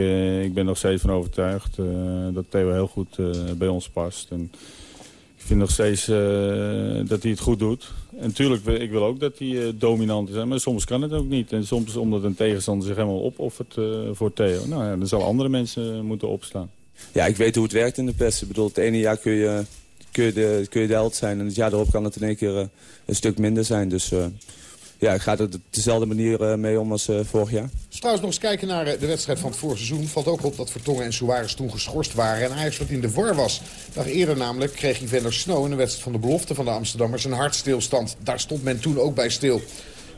ik ben nog steeds van overtuigd dat Theo heel goed bij ons past. En ik vind nog steeds dat hij het goed doet. En natuurlijk, ik wil ook dat hij dominant is. Maar soms kan het ook niet. En soms omdat een tegenstander zich helemaal opoffert voor Theo. Nou ja, dan zal andere mensen moeten opstaan. Ja, ik weet hoe het werkt in de pers. Ik bedoel, het ene jaar kun je kun je, de, held zijn. En het jaar erop kan het in één keer uh, een stuk minder zijn. Dus uh, ja, ik ga er dezelfde manier mee om als vorig jaar. Als trouwens nog eens kijken naar de wedstrijd van het vorige seizoen... valt ook op dat Vertongen en Suarez toen geschorst waren... en Ajax wat in de war was. Dag eerder namelijk kreeg Evander Snow in de wedstrijd van de belofte van de Amsterdammers... een hartstilstand. Daar stond men toen ook bij stil.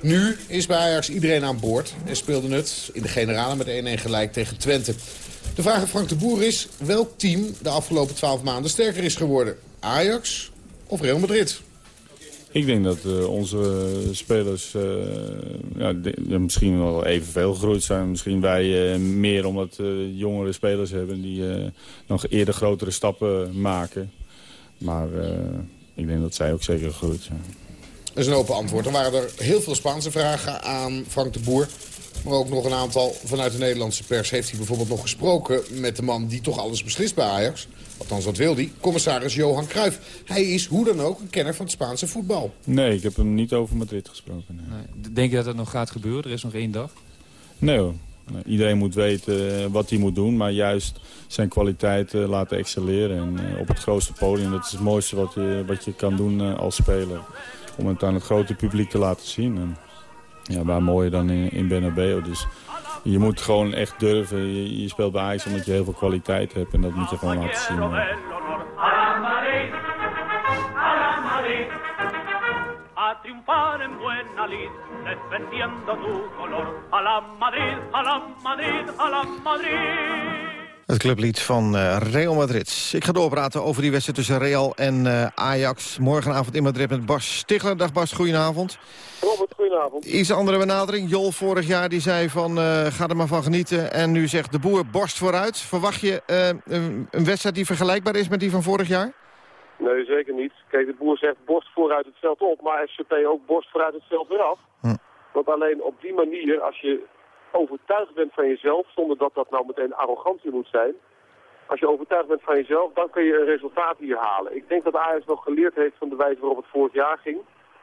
Nu is bij Ajax iedereen aan boord en speelde het in de generale met 1-1 gelijk tegen Twente. De vraag aan Frank de Boer is welk team de afgelopen 12 maanden sterker is geworden. Ajax of Real Madrid? Ik denk dat uh, onze spelers uh, ja, misschien wel evenveel gegroeid zijn. Misschien wij uh, meer omdat jongere spelers hebben die nog eerder grotere stappen maken. Maar ik denk dat zij ook zeker gegroeid zijn. Dat is een open antwoord. Er waren er heel veel Spaanse vragen aan Frank de Boer. Maar ook nog een aantal vanuit de Nederlandse pers. Heeft hij bijvoorbeeld nog gesproken met de man die toch alles beslist bij Ajax? Althans, wat wil hij? Commissaris Johan Cruijff. Hij is hoe dan ook een kenner van het Spaanse voetbal. Nee, ik heb hem niet over Madrid gesproken. Nee. Denk je dat dat nog gaat gebeuren? Er is nog één dag. Nee hoor. Iedereen moet weten eh, wat hij moet doen, maar juist zijn kwaliteit laten excelleren. En eh, op het grootste podium, dat is het mooiste wat je, wat je kan doen eh, als speler om het aan het grote publiek te laten zien. En ja, waar mooier dan in, in Bernabeu. Dus je moet gewoon echt durven. Je, je, speelt bij Ajax omdat je heel veel kwaliteit hebt. En dat moet je gewoon laten zien. A triunfar en buena lid, defendiendo tu color. A la Madrid, a la Madrid, a la Madrid. Het clublied van uh, Real Madrid. Ik ga doorpraten over die wedstrijd tussen Real en uh, Ajax. Morgenavond in Madrid met Bas Stigler. Dag Bas, goedenavond. Robert, goedenavond. Iets andere benadering. Jol vorig jaar die zei van uh, ga er maar van genieten. En nu zegt de boer borst vooruit. Verwacht je een, een, wedstrijd die vergelijkbaar is met die van vorig jaar? Nee, zeker niet. Kijk, de boer zegt borst vooruit het veld op. Maar FCP ook borst vooruit het veld weer af. Hm. Want alleen op die manier, als je overtuigd bent van jezelf, zonder dat dat nou meteen arrogantie moet zijn. Als je overtuigd bent van jezelf, dan kun je een resultaat hier halen. Ik denk dat Ajax nog geleerd heeft van de wijze waarop het vorig jaar ging.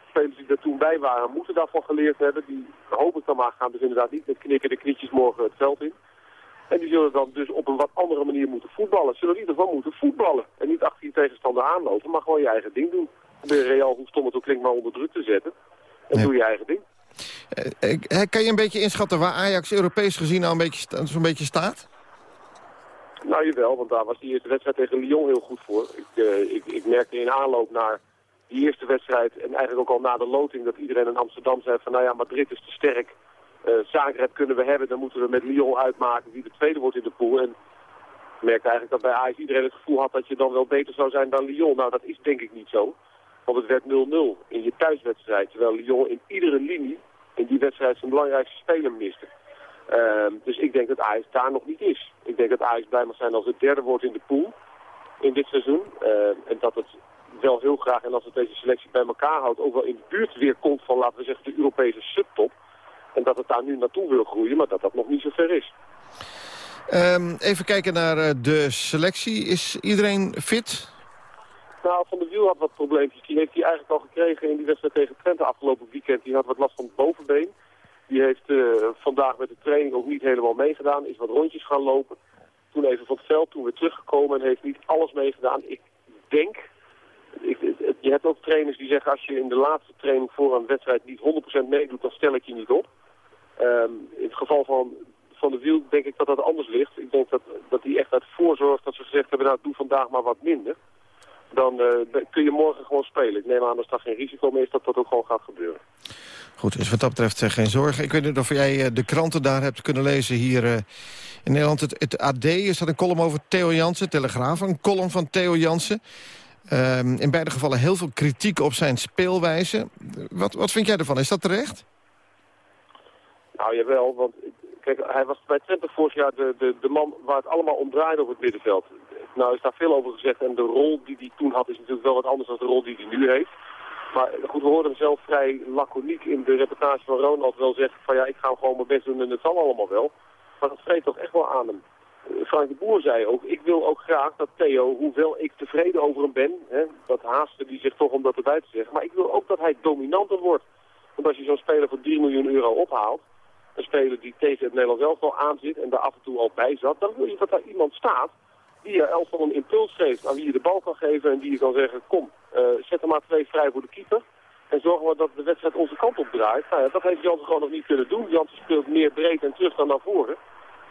Spelers die er toen bij waren, moeten daarvan geleerd hebben. Die hoop ik dan maar gaan dus inderdaad niet met knikken de knietjes morgen het veld in. En die zullen dan dus op een wat andere manier moeten voetballen. Zullen in ieder geval moeten voetballen. En niet achter je tegenstander aanlopen, maar gewoon je eigen ding doen. Probeer Real, hoe stom het ook klinkt, maar onder druk te zetten. En doe je eigen ding. Uh, kan je een beetje inschatten waar Ajax Europees gezien nou een beetje, zo'n beetje staat? Nou, jawel, want daar was die eerste wedstrijd tegen Lyon heel goed voor. Ik, uh, ik, ik merkte in aanloop naar die eerste wedstrijd en eigenlijk ook al na de loting dat iedereen in Amsterdam zei van nou ja, Madrid is te sterk. Uh, Zagreb kunnen we hebben, dan moeten we met Lyon uitmaken wie de tweede wordt in de pool. En ik merkte eigenlijk dat bij Ajax iedereen het gevoel had dat je dan wel beter zou zijn dan Lyon. Nou, dat is denk ik niet zo. Want het werd 0-0 in je thuiswedstrijd. Terwijl Lyon in iedere linie in die wedstrijd zijn belangrijkste speler miste. Uh, dus ik denk dat Ajax daar nog niet is. Ik denk dat Ajax blij mag zijn als het derde wordt in de pool in dit seizoen. Uh, en dat het wel heel graag, en als het deze selectie bij elkaar houdt, ook wel in de buurt weer komt van, laten we zeggen, de Europese subtop. En dat het daar nu naartoe wil groeien, maar dat dat nog niet zo ver is. Um, even kijken naar uh, de selectie. Is iedereen fit? Nou, Van de Wiel had wat probleempjes. Die heeft hij eigenlijk al gekregen in die wedstrijd tegen Twente afgelopen weekend. Die had wat last van het bovenbeen. Die heeft uh, vandaag met de training ook niet helemaal meegedaan. Is wat rondjes gaan lopen. Toen even van het veld, toen weer teruggekomen en heeft niet alles meegedaan. Ik denk, ik, je hebt ook trainers die zeggen als je in de laatste training voor een wedstrijd niet 100% meedoet, dan stel ik je niet op. Um, in het geval van Van de Wiel denk ik dat dat anders ligt. Ik denk dat, dat echt uit voorzorg dat ze gezegd hebben, nou doe vandaag maar wat minder dan uh, kun je morgen gewoon spelen. Ik neem aan dat er geen risico meer is dat dat ook gewoon gaat gebeuren. Goed, dus wat dat betreft uh, geen zorgen. Ik weet niet of jij uh, de kranten daar hebt kunnen lezen hier in Nederland. Het, het, AD is dat een column over Theo Jansen, Telegraaf, een column van Theo Jansen. Ehm, in beide gevallen heel veel kritiek op zijn speelwijze. Wat, wat vind jij ervan? Is dat terecht? Nou, jawel, want kijk, hij was bij Twente vorig jaar de, de, de man waar het allemaal om draaide op het middenveld. Nou is daar veel over gezegd en de rol die hij toen had is natuurlijk wel wat anders dan de rol die hij nu heeft. Maar goed, we hoorden hem zelf vrij laconiek in de reportage van Ronald wel zeggen van ja, ik ga gewoon mijn best doen en het zal allemaal wel. Maar dat vreet toch echt wel aan hem. Eh, Frank de Boer zei ook, ik wil ook graag dat Theo, hoewel ik tevreden over hem ben, hè, dat haaste die zich toch om dat erbij te zeggen, maar ik wil ook dat hij dominanter wordt. Want als je zo'n speler voor 3 miljoen euro ophaalt, een speler die tegen het Nederlands elftal aanzit en daar af en toe al bij zat, dan wil je dat daar iemand staat die je elftal een impuls geeft aan wie je de bal kan geven en die je kan zeggen, kom, uh, zet er maar twee vrij voor de keeper. En zorgen we dat de wedstrijd onze kant op draait. Nou ja, dat heeft Jansen gewoon nog niet kunnen doen. Jansen speelt meer breed en terug dan naar voren.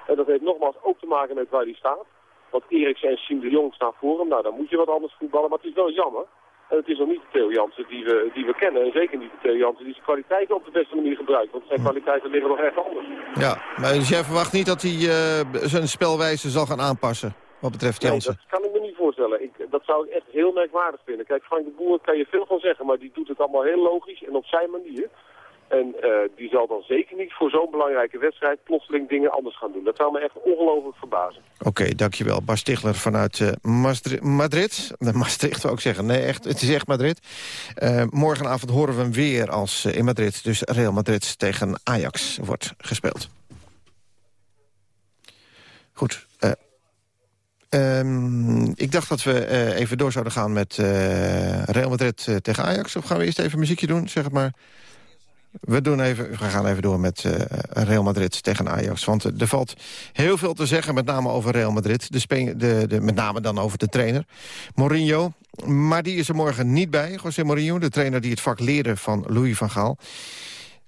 En dat heeft nogmaals ook te maken met waar hij staat. Want Eriksen en Siem de Jong staan voor hem. Nou, dan moet je wat anders voetballen. Maar het is wel jammer. En het is nog niet de Theo Jansen die we, die we kennen. En zeker niet de Theo Jansen die zijn kwaliteiten op de beste manier gebruikt. Want zijn kwaliteiten liggen nog erg anders. Ja, maar jij verwacht niet dat hij uh, zijn spelwijze zal gaan aanpassen? Wat betreft Jansen. Nee, dat kan ik me niet voorstellen. Ik, dat zou ik echt heel merkwaardig vinden. Kijk, Frank de Boer kan je veel van zeggen, maar die doet het allemaal heel logisch en op zijn manier. En uh, die zal dan zeker niet voor zo'n belangrijke wedstrijd plotseling dingen anders gaan doen. Dat zou me echt ongelooflijk verbazen. Oké, okay, dankjewel. Bas Stigler vanuit uh, Madrid. Maastricht zou ik zeggen. Nee, echt, het is echt Madrid. Uh, morgenavond horen we hem weer als in Madrid. Dus Real Madrid tegen Ajax wordt gespeeld. Goed. Um, ik dacht dat we uh, even door zouden gaan met uh, Real Madrid uh, tegen Ajax. Of gaan we eerst even muziekje doen, zeg maar. We, doen even, we gaan even door met Real Madrid tegen Ajax. Want er valt heel veel te zeggen, met name over Real Madrid. De, de, met name dan over de trainer, Mourinho. Maar die is er morgen niet bij, José Mourinho. De trainer die het vak leerde van Louis van Gaal.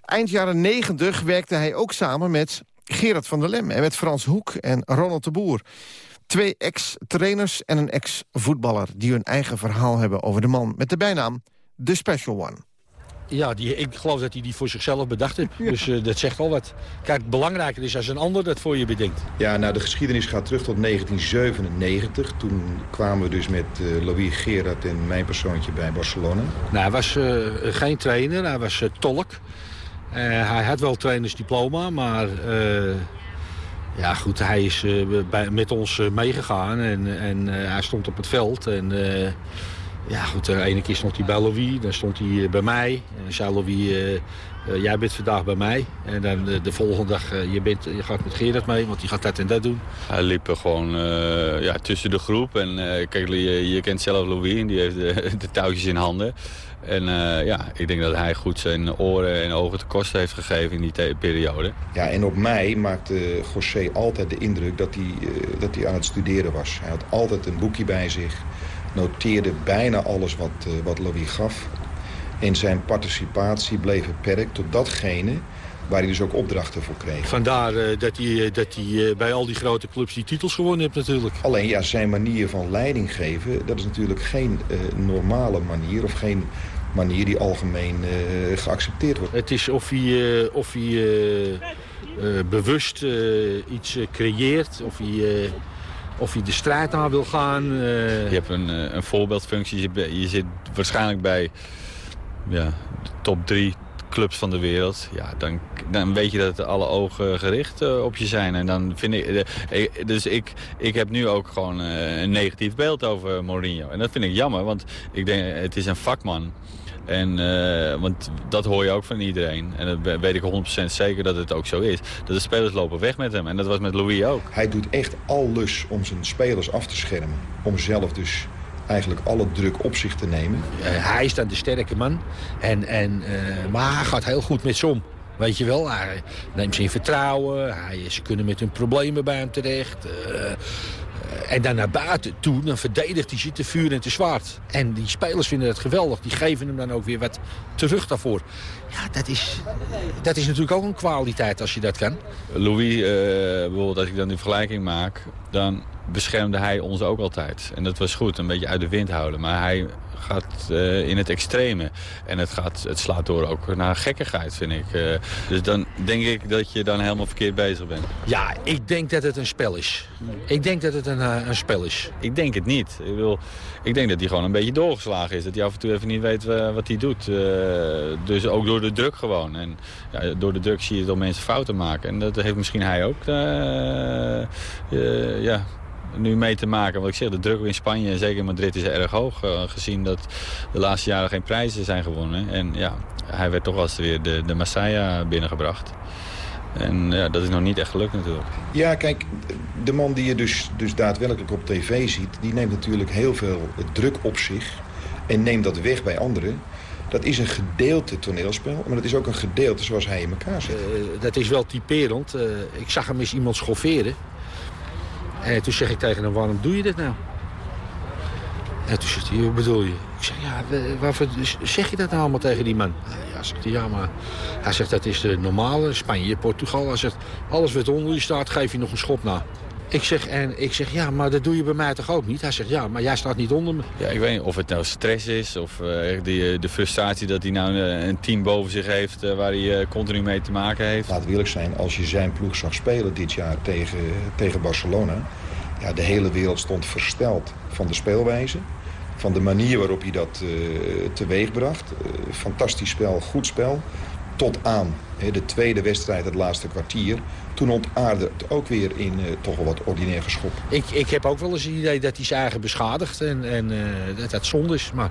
Eind jaren negentig werkte hij ook samen met Gerard van der Lem... en met Frans Hoek en Ronald de Boer. Twee ex-trainers en een ex-voetballer... die hun eigen verhaal hebben over de man met de bijnaam The Special One. Ja, die, ik geloof dat hij die voor zichzelf bedacht heeft. Dus uh, dat zegt al wat. Kijk, belangrijker is als een ander dat voor je bedenkt. Ja, nou, de geschiedenis gaat terug tot 1997. Toen kwamen we dus met uh, Louis Gerard en mijn persoontje bij Barcelona. Nou, hij was uh, geen trainer, hij was tolk. hij had wel trainersdiploma, maar ja, goed, hij is uh, bij, met ons uh, meegegaan en, en uh, hij stond op het veld. En ja, goed, de ene keer stond hij bij Louis, dan stond hij bij mij. En zei Louis, jij bent vandaag bij mij. En dan de volgende dag, je, bent, je gaat met Gerard mee, want die gaat dat en dat doen. Hij liep gewoon ja, tussen de groep. En kijk, je, je, kent zelf Louis, die heeft de, de touwtjes in handen. En uh, ja, ik denk dat hij goed zijn oren en ogen te kosten heeft gegeven in die periode. Ja, en op mij maakte José altijd de indruk dat hij, uh, dat hij aan het studeren was. Hij had altijd een boekje bij zich, noteerde bijna alles wat, uh, wat Louis gaf. En zijn participatie bleef beperkt tot datgene waar hij dus ook opdrachten voor kreeg. Vandaar uh, dat hij, uh, dat hij uh, bij al die grote clubs die titels gewonnen heeft natuurlijk. Alleen ja, zijn manier van leiding geven... dat is natuurlijk geen normale manier of geen manier die algemeen geaccepteerd wordt. Het is of hij, of hij bewust iets creëert, of hij... of hij de strijd aan wil gaan. Je hebt een, een voorbeeldfunctie. Je, je zit waarschijnlijk bij ja, de top drie clubs van de wereld, ja, dan, dan weet je dat alle ogen gericht uh, op je zijn. En dan vind ik, uh, dus ik, ik heb nu ook gewoon uh, een negatief beeld over Mourinho. En dat vind ik jammer, want ik denk, het is een vakman. En, want dat hoor je ook van iedereen. En dat weet ik 100% zeker dat het ook zo is. Dat de spelers lopen weg met hem. En dat was met Louis ook. Hij doet echt alles om zijn spelers af te schermen. Om zelf dus eigenlijk alle druk op zich te nemen. Uh, hij is dan de sterke man. En, en, uh, maar hij gaat heel goed met ze om. Weet je wel, hij neemt ze in vertrouwen. Hij, ze kunnen met hun problemen bij hem terecht. Uh, en dan naar buiten toe, dan verdedigt hij ze te vuur en te zwaard. En die spelers vinden het geweldig. Die geven hem dan ook weer wat terug daarvoor. Ja, dat is, dat is natuurlijk ook een kwaliteit als je dat kan. Louis, uh, bijvoorbeeld als ik dan die vergelijking maak... dan beschermde hij ons ook altijd. En dat was goed, een beetje uit de wind houden. Maar hij gaat uh, in het extreme. En het, gaat, het slaat door ook naar gekkigheid, vind ik. Uh, dus dan denk ik dat je dan helemaal verkeerd bezig bent. Ja, ik denk dat het een spel is. Ik denk dat het een, uh, een spel is. Ik denk het niet. Ik, wil, ik denk dat hij gewoon een beetje doorgeslagen is. Dat hij af en toe even niet weet wat hij doet. dus ook door de druk gewoon. En ja, door de druk zie je dat mensen fouten maken. En dat heeft misschien hij ook. ja, nu mee te maken. Wat ik zeg, de druk in Spanje en zeker in Madrid is erg hoog. Uh, gezien dat de laatste jaren geen prijzen zijn gewonnen. En ja, hij werd toch als weer de, de Messiah binnengebracht. En ja, dat is nog niet echt gelukt natuurlijk. Ja, kijk, de man die je dus, dus daadwerkelijk op tv ziet... die neemt natuurlijk heel veel druk op zich en neemt dat weg bij anderen. Dat is een gedeelte toneelspel, maar dat is ook een gedeelte zoals hij in elkaar zit. Uh, dat is wel typerend. Uh, ik zag hem eens iemand schofferen. En toen zeg ik tegen hem, waarom doe je dit nou? En toen zegt hij, hoe bedoel je? Ik zeg, ja, waarvoor zeg je dat nou allemaal tegen die man? Ja, zegt ja, maar... Hij zegt, dat is de normale, Spanje, Portugal. Hij zegt, alles wat onder je staat, geef je nog een schop na. Ik zeg, en ik zeg, ja, maar dat doe je bij mij toch ook niet? Hij zegt, ja, maar jij staat niet onder me. Ja, ik weet niet of het nou stress is of eh, die, de frustratie dat hij nou een, een team boven zich heeft eh, waar hij eh, continu mee te maken heeft. We eerlijk zijn, als je zijn ploeg zag spelen dit jaar tegen, tegen Barcelona... Ja, de hele wereld stond versteld van de speelwijze. Van de manier waarop hij dat uh, teweegbracht. Uh, fantastisch spel, goed spel. Tot aan hè, de tweede wedstrijd, het laatste kwartier. Toen ontaarde het ook weer in uh, toch wel wat ordinair geschop. Ik, ik heb ook wel eens het idee dat hij zijn eigen beschadigt en, en dat dat zonde is. Maar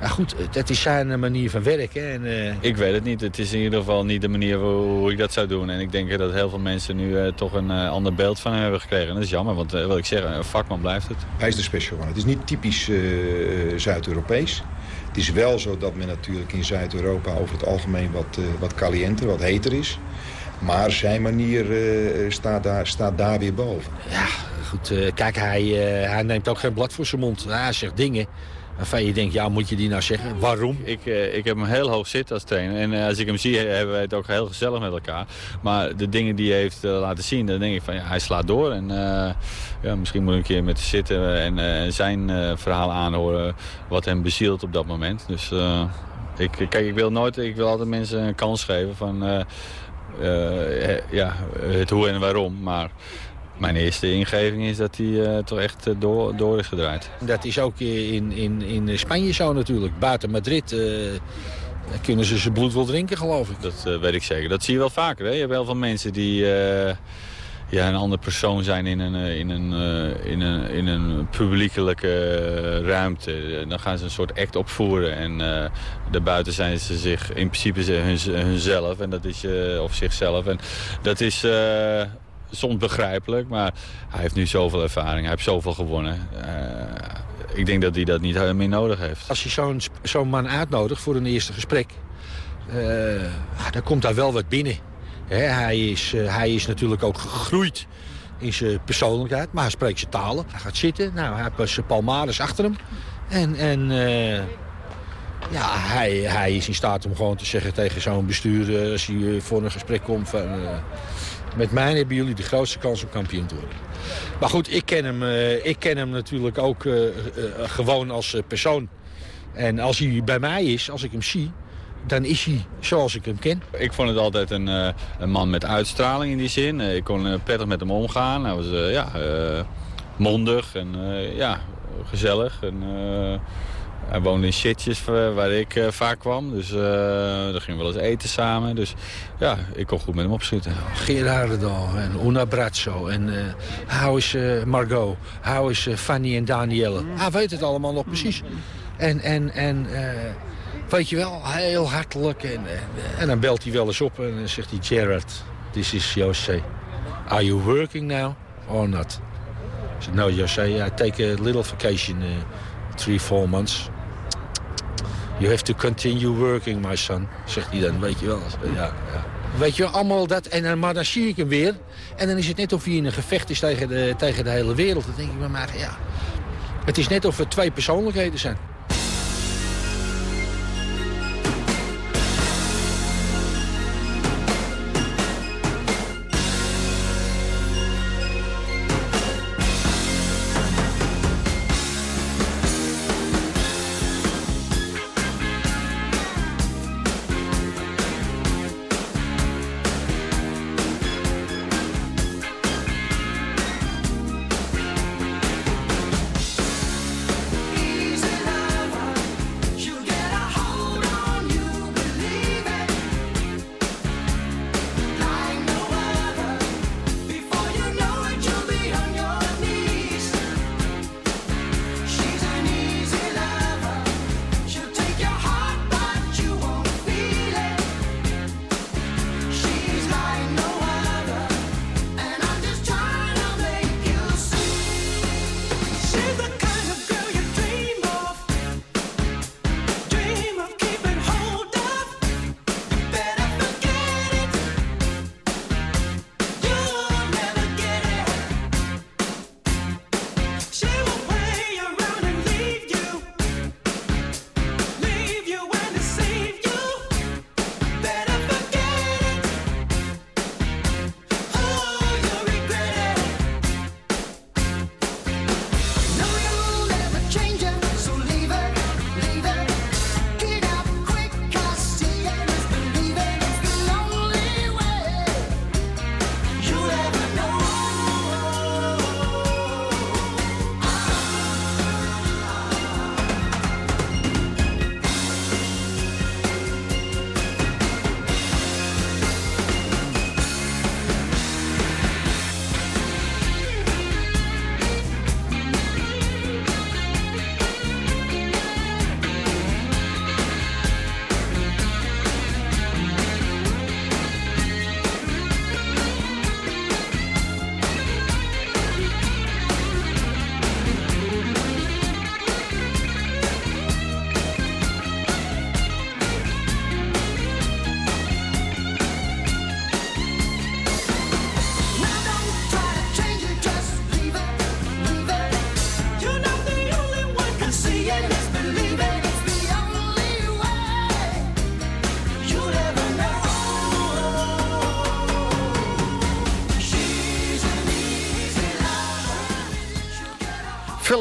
ja, goed, dat is zijn manier van werken. En, uh... Ik weet het niet. Het is in ieder geval niet de manier hoe ik dat zou doen. En ik denk dat heel veel mensen nu uh, toch een uh, ander beeld van hem hebben gekregen. En dat is jammer, want wil ik zeggen, een vakman blijft het. Hij is de special one. Het is niet typisch Zuid-Europees. Het is wel zo dat men natuurlijk in Zuid-Europa over het algemeen wat, wat caliënter, wat heter is. Maar zijn manier staat, daar, staat daar weer boven. Ja, goed. kijk, hij, hij neemt ook geen blad voor zijn mond. Hij zegt dingen waarvan je denkt, ja, moet je die nou zeggen? Waarom? Ik, uh, ik heb hem heel hoog zitten als trainer. En uh, als ik hem zie, hebben wij het ook heel gezellig met elkaar. Maar de dingen die hij heeft uh, laten zien, dan denk ik van, ja, hij slaat door. En ja, misschien moet ik een keer met hem zitten en zijn verhaal aanhoren wat hem bezielt op dat moment. Dus ik, kijk, ik wil nooit, ik wil altijd mensen een kans geven van, ja, het hoe en waarom. Maar mijn eerste ingeving is dat hij uh, toch echt uh, door, door is gedraaid. Dat is ook in, in, in Spanje zo natuurlijk. Buiten Madrid kunnen ze zijn bloed wel drinken, geloof ik. Dat weet ik zeker. Dat zie je wel vaker. Hè? Je hebt heel veel mensen die ja, een andere persoon zijn in een, in een, in een, in een publiekelijke ruimte. Dan gaan ze een soort act opvoeren. En daarbuiten zijn ze zich in principe hun, hunzelf. En dat is, of zichzelf. En dat is soms begrijpelijk, maar hij heeft nu zoveel ervaring. Hij heeft zoveel gewonnen. Ik denk dat hij dat niet meer nodig heeft. Als je zo'n zo'n man uitnodigt voor een eerste gesprek... Uh, dan komt daar wel wat binnen. Hij, is, uh, hij is natuurlijk ook gegroeid in zijn persoonlijkheid, maar hij spreekt zijn talen. Hij gaat zitten, nou, hij heeft zijn palmares achter hem. En, en ja, hij, hij is in staat om gewoon te zeggen tegen zo'n bestuur... als hij voor een gesprek komt van... Met mij hebben jullie de grootste kans om kampioen te worden. Maar goed, ik ken hem, ik ken hem natuurlijk ook gewoon als persoon. En als hij bij mij is, als ik hem zie, dan is hij zoals ik hem ken. Ik vond het altijd een, een man met uitstraling in die zin. ik kon prettig met hem omgaan. Hij was ja, mondig en ja, gezellig. En, hij woonde in shitjes waar ik uh, vaak kwam. Dus uh, daar gingen we wel eens eten samen. Dus ja, ik kon goed met hem opschieten. Gerardo en Una Brazzo en uh, how is Margot, how is Fanny en Danielle. Hij weet het allemaal nog precies. En, en, en weet je wel, heel hartelijk. En, en dan belt hij wel eens op en dan zegt hij... Gerard, this is Jose. Are you working now or not? I said, no, Jose, I take a little vacation... three, four months. You have to continue working, my son, zegt hij dan, weet je wel. Ja, ja. Weet je, allemaal dat. En dan, maar dan zie ik hem weer. En dan is het net of hij in een gevecht is tegen de, tegen de hele wereld. Dan denk ik bij mij, ja. Het is net of er twee persoonlijkheden zijn.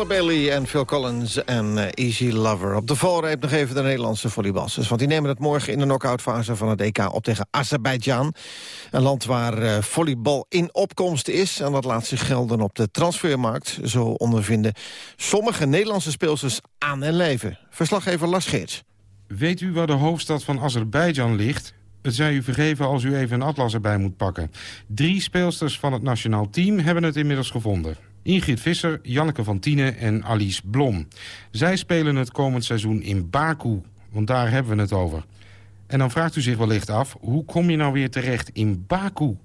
Bailey en Phil Collins en eh, Easy Lover. Op de valreep nog even de Nederlandse volleybalsters. Want die nemen het morgen in de knock-outfase van het EK op tegen Azerbeidzjan. Een land waar uh, volleybal in opkomst is. En dat laat zich gelden op de transfermarkt. Zo ondervinden sommige Nederlandse speelsters aan en leven. Verslaggever Lars Geerts. Weet u waar de hoofdstad van Azerbeidzjan ligt? Het zij u vergeven als u even een atlas erbij moet pakken. Drie speelsters van het nationaal team hebben het inmiddels gevonden. Ingrid Visser, Janneke van Tienen en Alice Blom. Zij spelen het komend seizoen in Baku, want daar hebben we het over. En dan vraagt u zich wellicht af, hoe kom je nou weer terecht in Baku?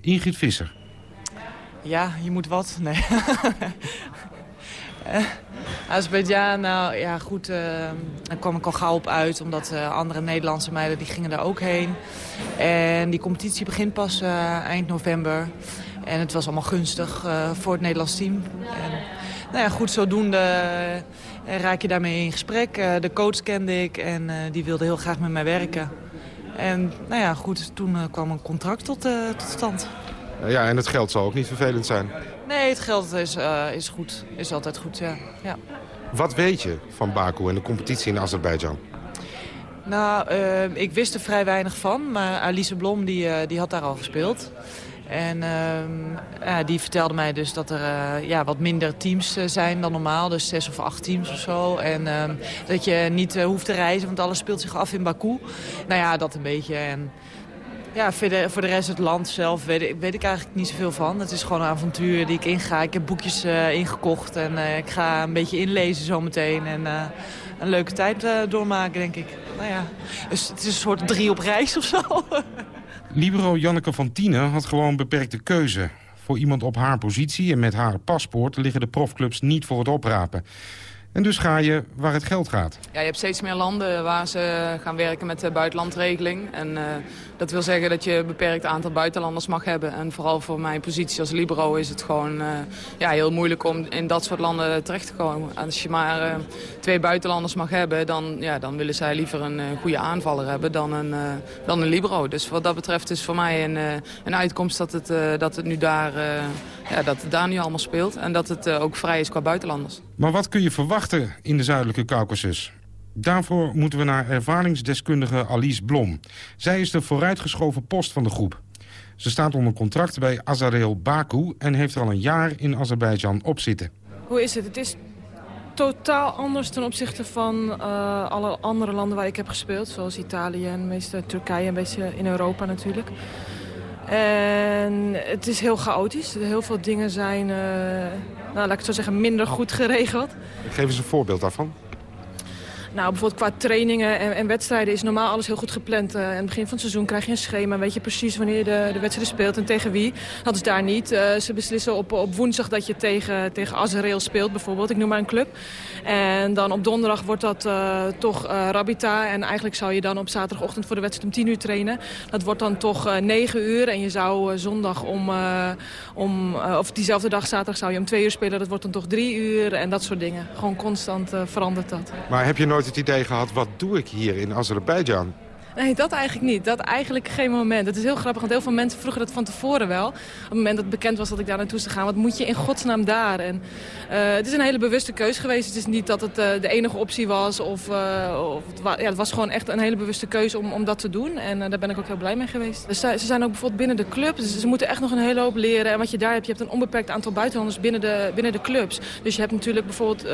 Ingrid Visser. Ja, je moet wat. Nee. uh, Azerbeidzjan, nou ja goed, uh, daar kwam ik al gauw op uit. Omdat uh, andere Nederlandse meiden die gingen daar ook heen. En die competitie begint pas eind november. En het was allemaal gunstig uh, voor het Nederlands team. En, nou ja, goed, zodoende uh, raak je daarmee in gesprek. Uh, de coach kende ik en die wilde heel graag met mij werken. En nou ja, goed, toen kwam een contract tot, tot stand. Ja, en het geld zal ook niet vervelend zijn. Nee, het geld is, is goed. Is altijd goed, ja. ja. Wat weet je van Baku en de competitie in Azerbeidzjan? Nou, ik wist er vrij weinig van. Maar Alice Blom die, die had daar al gespeeld. En uh, ja, die vertelde mij dus dat er uh, ja, wat minder teams uh, zijn dan normaal. Dus zes of acht teams of zo. En ehm, dat je niet hoeft te reizen, want alles speelt zich af in Baku. Nou ja, dat een beetje. En ja, voor de, voor de rest het land zelf weet, weet ik eigenlijk niet zoveel van. Het is gewoon een avontuur die ik inga. Ik heb boekjes ingekocht en ik ga een beetje inlezen zometeen. En een leuke tijd doormaken, denk ik. Nou ja, dus het is een soort drie op reis of zo. Libero Janneke van Tienen had gewoon beperkte keuze. Voor iemand op haar positie en met haar paspoort liggen de profclubs niet voor het oprapen. En dus ga je waar het geld gaat. Ja, je hebt steeds meer landen waar ze gaan werken met de buitenlandregeling. En uh, dat wil zeggen dat je een beperkt aantal buitenlanders mag hebben. En vooral voor mijn positie als libero is het gewoon uh, ja, heel moeilijk om in dat soort landen terecht te komen. Als je maar uh, twee buitenlanders mag hebben, dan, ja, dan willen zij liever een goede aanvaller hebben dan een, dan een libero. Dus wat dat betreft is voor mij een, een uitkomst dat het, dat het nu daar, ja, dat het daar nu allemaal speelt. En dat het ook vrij is qua buitenlanders. Maar wat kun je verwachten in de zuidelijke Caucasus? Daarvoor moeten we naar ervaringsdeskundige Alice Blom. Zij is de vooruitgeschoven post van de groep. Ze staat onder contract bij Azareel Baku... en heeft er al een jaar in Azerbeidzjan op zitten. Hoe is het? Het is totaal anders ten opzichte van uh, alle andere landen waar ik heb gespeeld. Zoals Italië en meestal Turkije, een beetje in Europa natuurlijk. En het is heel chaotisch. Heel veel dingen zijn, uh, nou, laat ik het zo zeggen, minder goed geregeld. Geef eens een voorbeeld daarvan. Nou, bijvoorbeeld qua trainingen en, en, wedstrijden is normaal alles heel goed gepland. Uh, het begin van het seizoen krijg je een schema. Weet je precies wanneer de, de wedstrijd speelt en tegen wie. Dat is daar niet. Uh, ze beslissen op, op woensdag dat je tegen, tegen Azrael speelt bijvoorbeeld. Ik noem maar een club. En dan op donderdag wordt dat uh, toch Rabita. En eigenlijk zou je dan op zaterdagochtend voor de wedstrijd om 10 uur trainen. Dat wordt dan toch 9 uur. En je zou zondag om, om of diezelfde dag zaterdag zou je om 2 uur spelen. Dat wordt dan toch 3 uur en dat soort dingen. Gewoon constant verandert dat. Maar heb je nooit het idee gehad, wat doe ik hier in Azerbeidzjan? Nee, dat eigenlijk niet. Dat eigenlijk geen moment. Het is heel grappig, want heel veel mensen vroegen dat van tevoren wel. Op het moment dat het bekend was dat ik daar naartoe zou gaan. Wat moet je in godsnaam daar? En, uh, het is een hele bewuste keus geweest. Het is niet dat het uh, de enige optie was. Of, uh, of het, ja, het was gewoon echt een hele bewuste keuze om, om dat te doen. En daar ben ik ook heel blij mee geweest. Dus, ze zijn ook bijvoorbeeld binnen de club. Dus ze moeten echt nog een hele hoop leren. En wat je daar hebt, je hebt een onbeperkt aantal buitenlanders binnen de, binnen de clubs. Dus je hebt natuurlijk bijvoorbeeld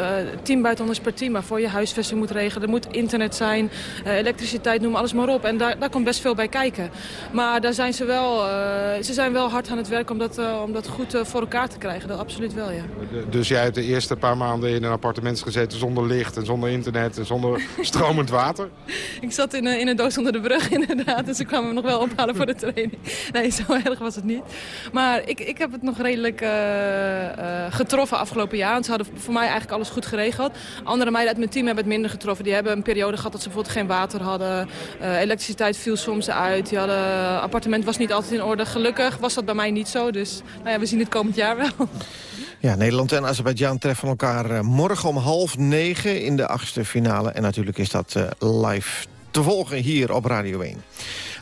tien buitenlanders per team... waarvoor je huisvesting moet regelen. Er moet internet zijn, elektriciteit, noem alles maar op. En daar, daar komt best veel bij kijken. Maar daar zijn ze, wel, uh, ze zijn wel hard aan het werk om dat, uh, om dat goed uh, voor elkaar te krijgen. Dat absoluut wel, ja. Dus jij hebt de eerste paar maanden in een appartement gezeten zonder licht en zonder internet en zonder stromend water? Ik zat in, in een doos onder de brug inderdaad. Dus ze kwamen me nog wel ophalen voor de training. Nee, zo erg was het niet. Maar ik, ik heb het nog redelijk getroffen afgelopen jaar. Want ze hadden voor mij eigenlijk alles goed geregeld. Andere meiden uit mijn team hebben het minder getroffen. Die hebben een periode gehad dat ze bijvoorbeeld geen water hadden. Elektriciteit viel soms uit. Het appartement was niet altijd in orde. Gelukkig was dat bij mij niet zo. Dus nou ja, we zien het komend jaar wel. Ja, Nederland en Azerbeidzjan treffen elkaar morgen om half negen in de achtste finale. En natuurlijk is dat live te volgen hier op Radio 1.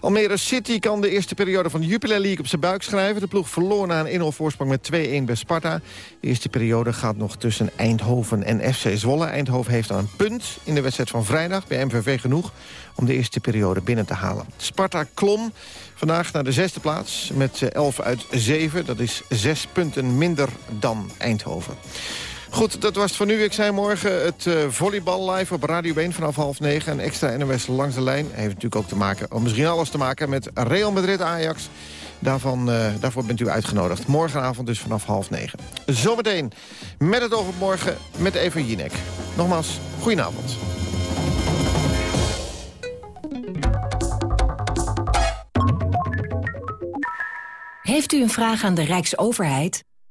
Almere City kan de eerste periode van de Jupiler League op zijn buik schrijven. De ploeg verloor na een 1-0 voorsprong met 2-1 bij Sparta. De eerste periode gaat nog tussen Eindhoven en FC Zwolle. Eindhoven heeft dan een punt in de wedstrijd van vrijdag bij MVV genoeg... om de eerste periode binnen te halen. Sparta klom vandaag naar de zesde plaats met 11 uit 7. Dat is zes punten minder dan Eindhoven. Goed, dat was het voor nu. Ik zei morgen het uh, volleybal live op Radio 1 vanaf half negen. Een extra NOS langs de lijn. Heeft natuurlijk ook te maken, of misschien alles te maken met Real Madrid-Ajax. Daarvan, uh, daarvoor bent u uitgenodigd. Morgenavond dus vanaf half negen. Zometeen met het oog op morgen met Eva Jinek. Nogmaals, goedenavond. Heeft u een vraag aan de Rijksoverheid?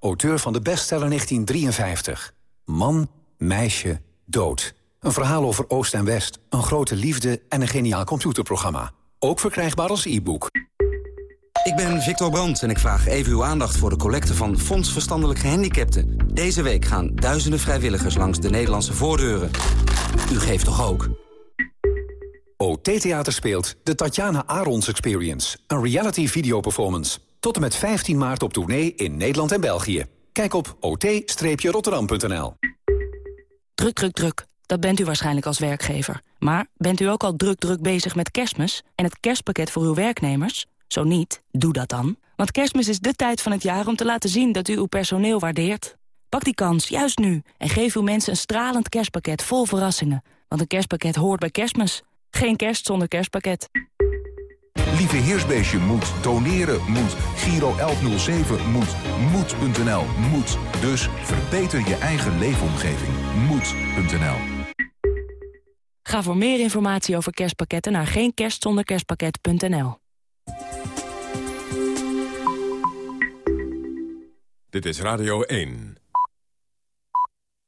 auteur van de bestseller 1953. Man, meisje, dood. Een verhaal over Oost en West, een grote liefde en een geniaal computerprogramma. Ook verkrijgbaar als e-book. Ik ben Victor Brandt en ik vraag even uw aandacht voor de collecte van Fonds Verstandelijk Gehandicapten. Deze week gaan duizenden vrijwilligers langs de Nederlandse voordeuren. U geeft toch ook? OT Theater speelt de Tatjana Arons Experience. Een reality video performance. Tot en met 15 maart op tournee in Nederland en België. Kijk op ot-rotterdam.nl. Druk, druk, druk. Dat bent u waarschijnlijk als werkgever. Maar bent u ook al druk, druk bezig met kerstmis... en het kerstpakket voor uw werknemers? Zo niet, doe dat dan. Want kerstmis is de tijd van het jaar om te laten zien dat u uw personeel waardeert. Pak die kans, juist nu, en geef uw mensen een stralend kerstpakket vol verrassingen. Want een kerstpakket hoort bij kerstmis. Geen kerst zonder kerstpakket. Lieve Heersbeestje moet, doneren moet, Giro 1107 moet, moed.nl moet. Dus verbeter je eigen leefomgeving. Moed.nl Ga voor meer informatie over kerstpakketten naar geenkerstzonderkerstpakket.nl Dit is Radio 1.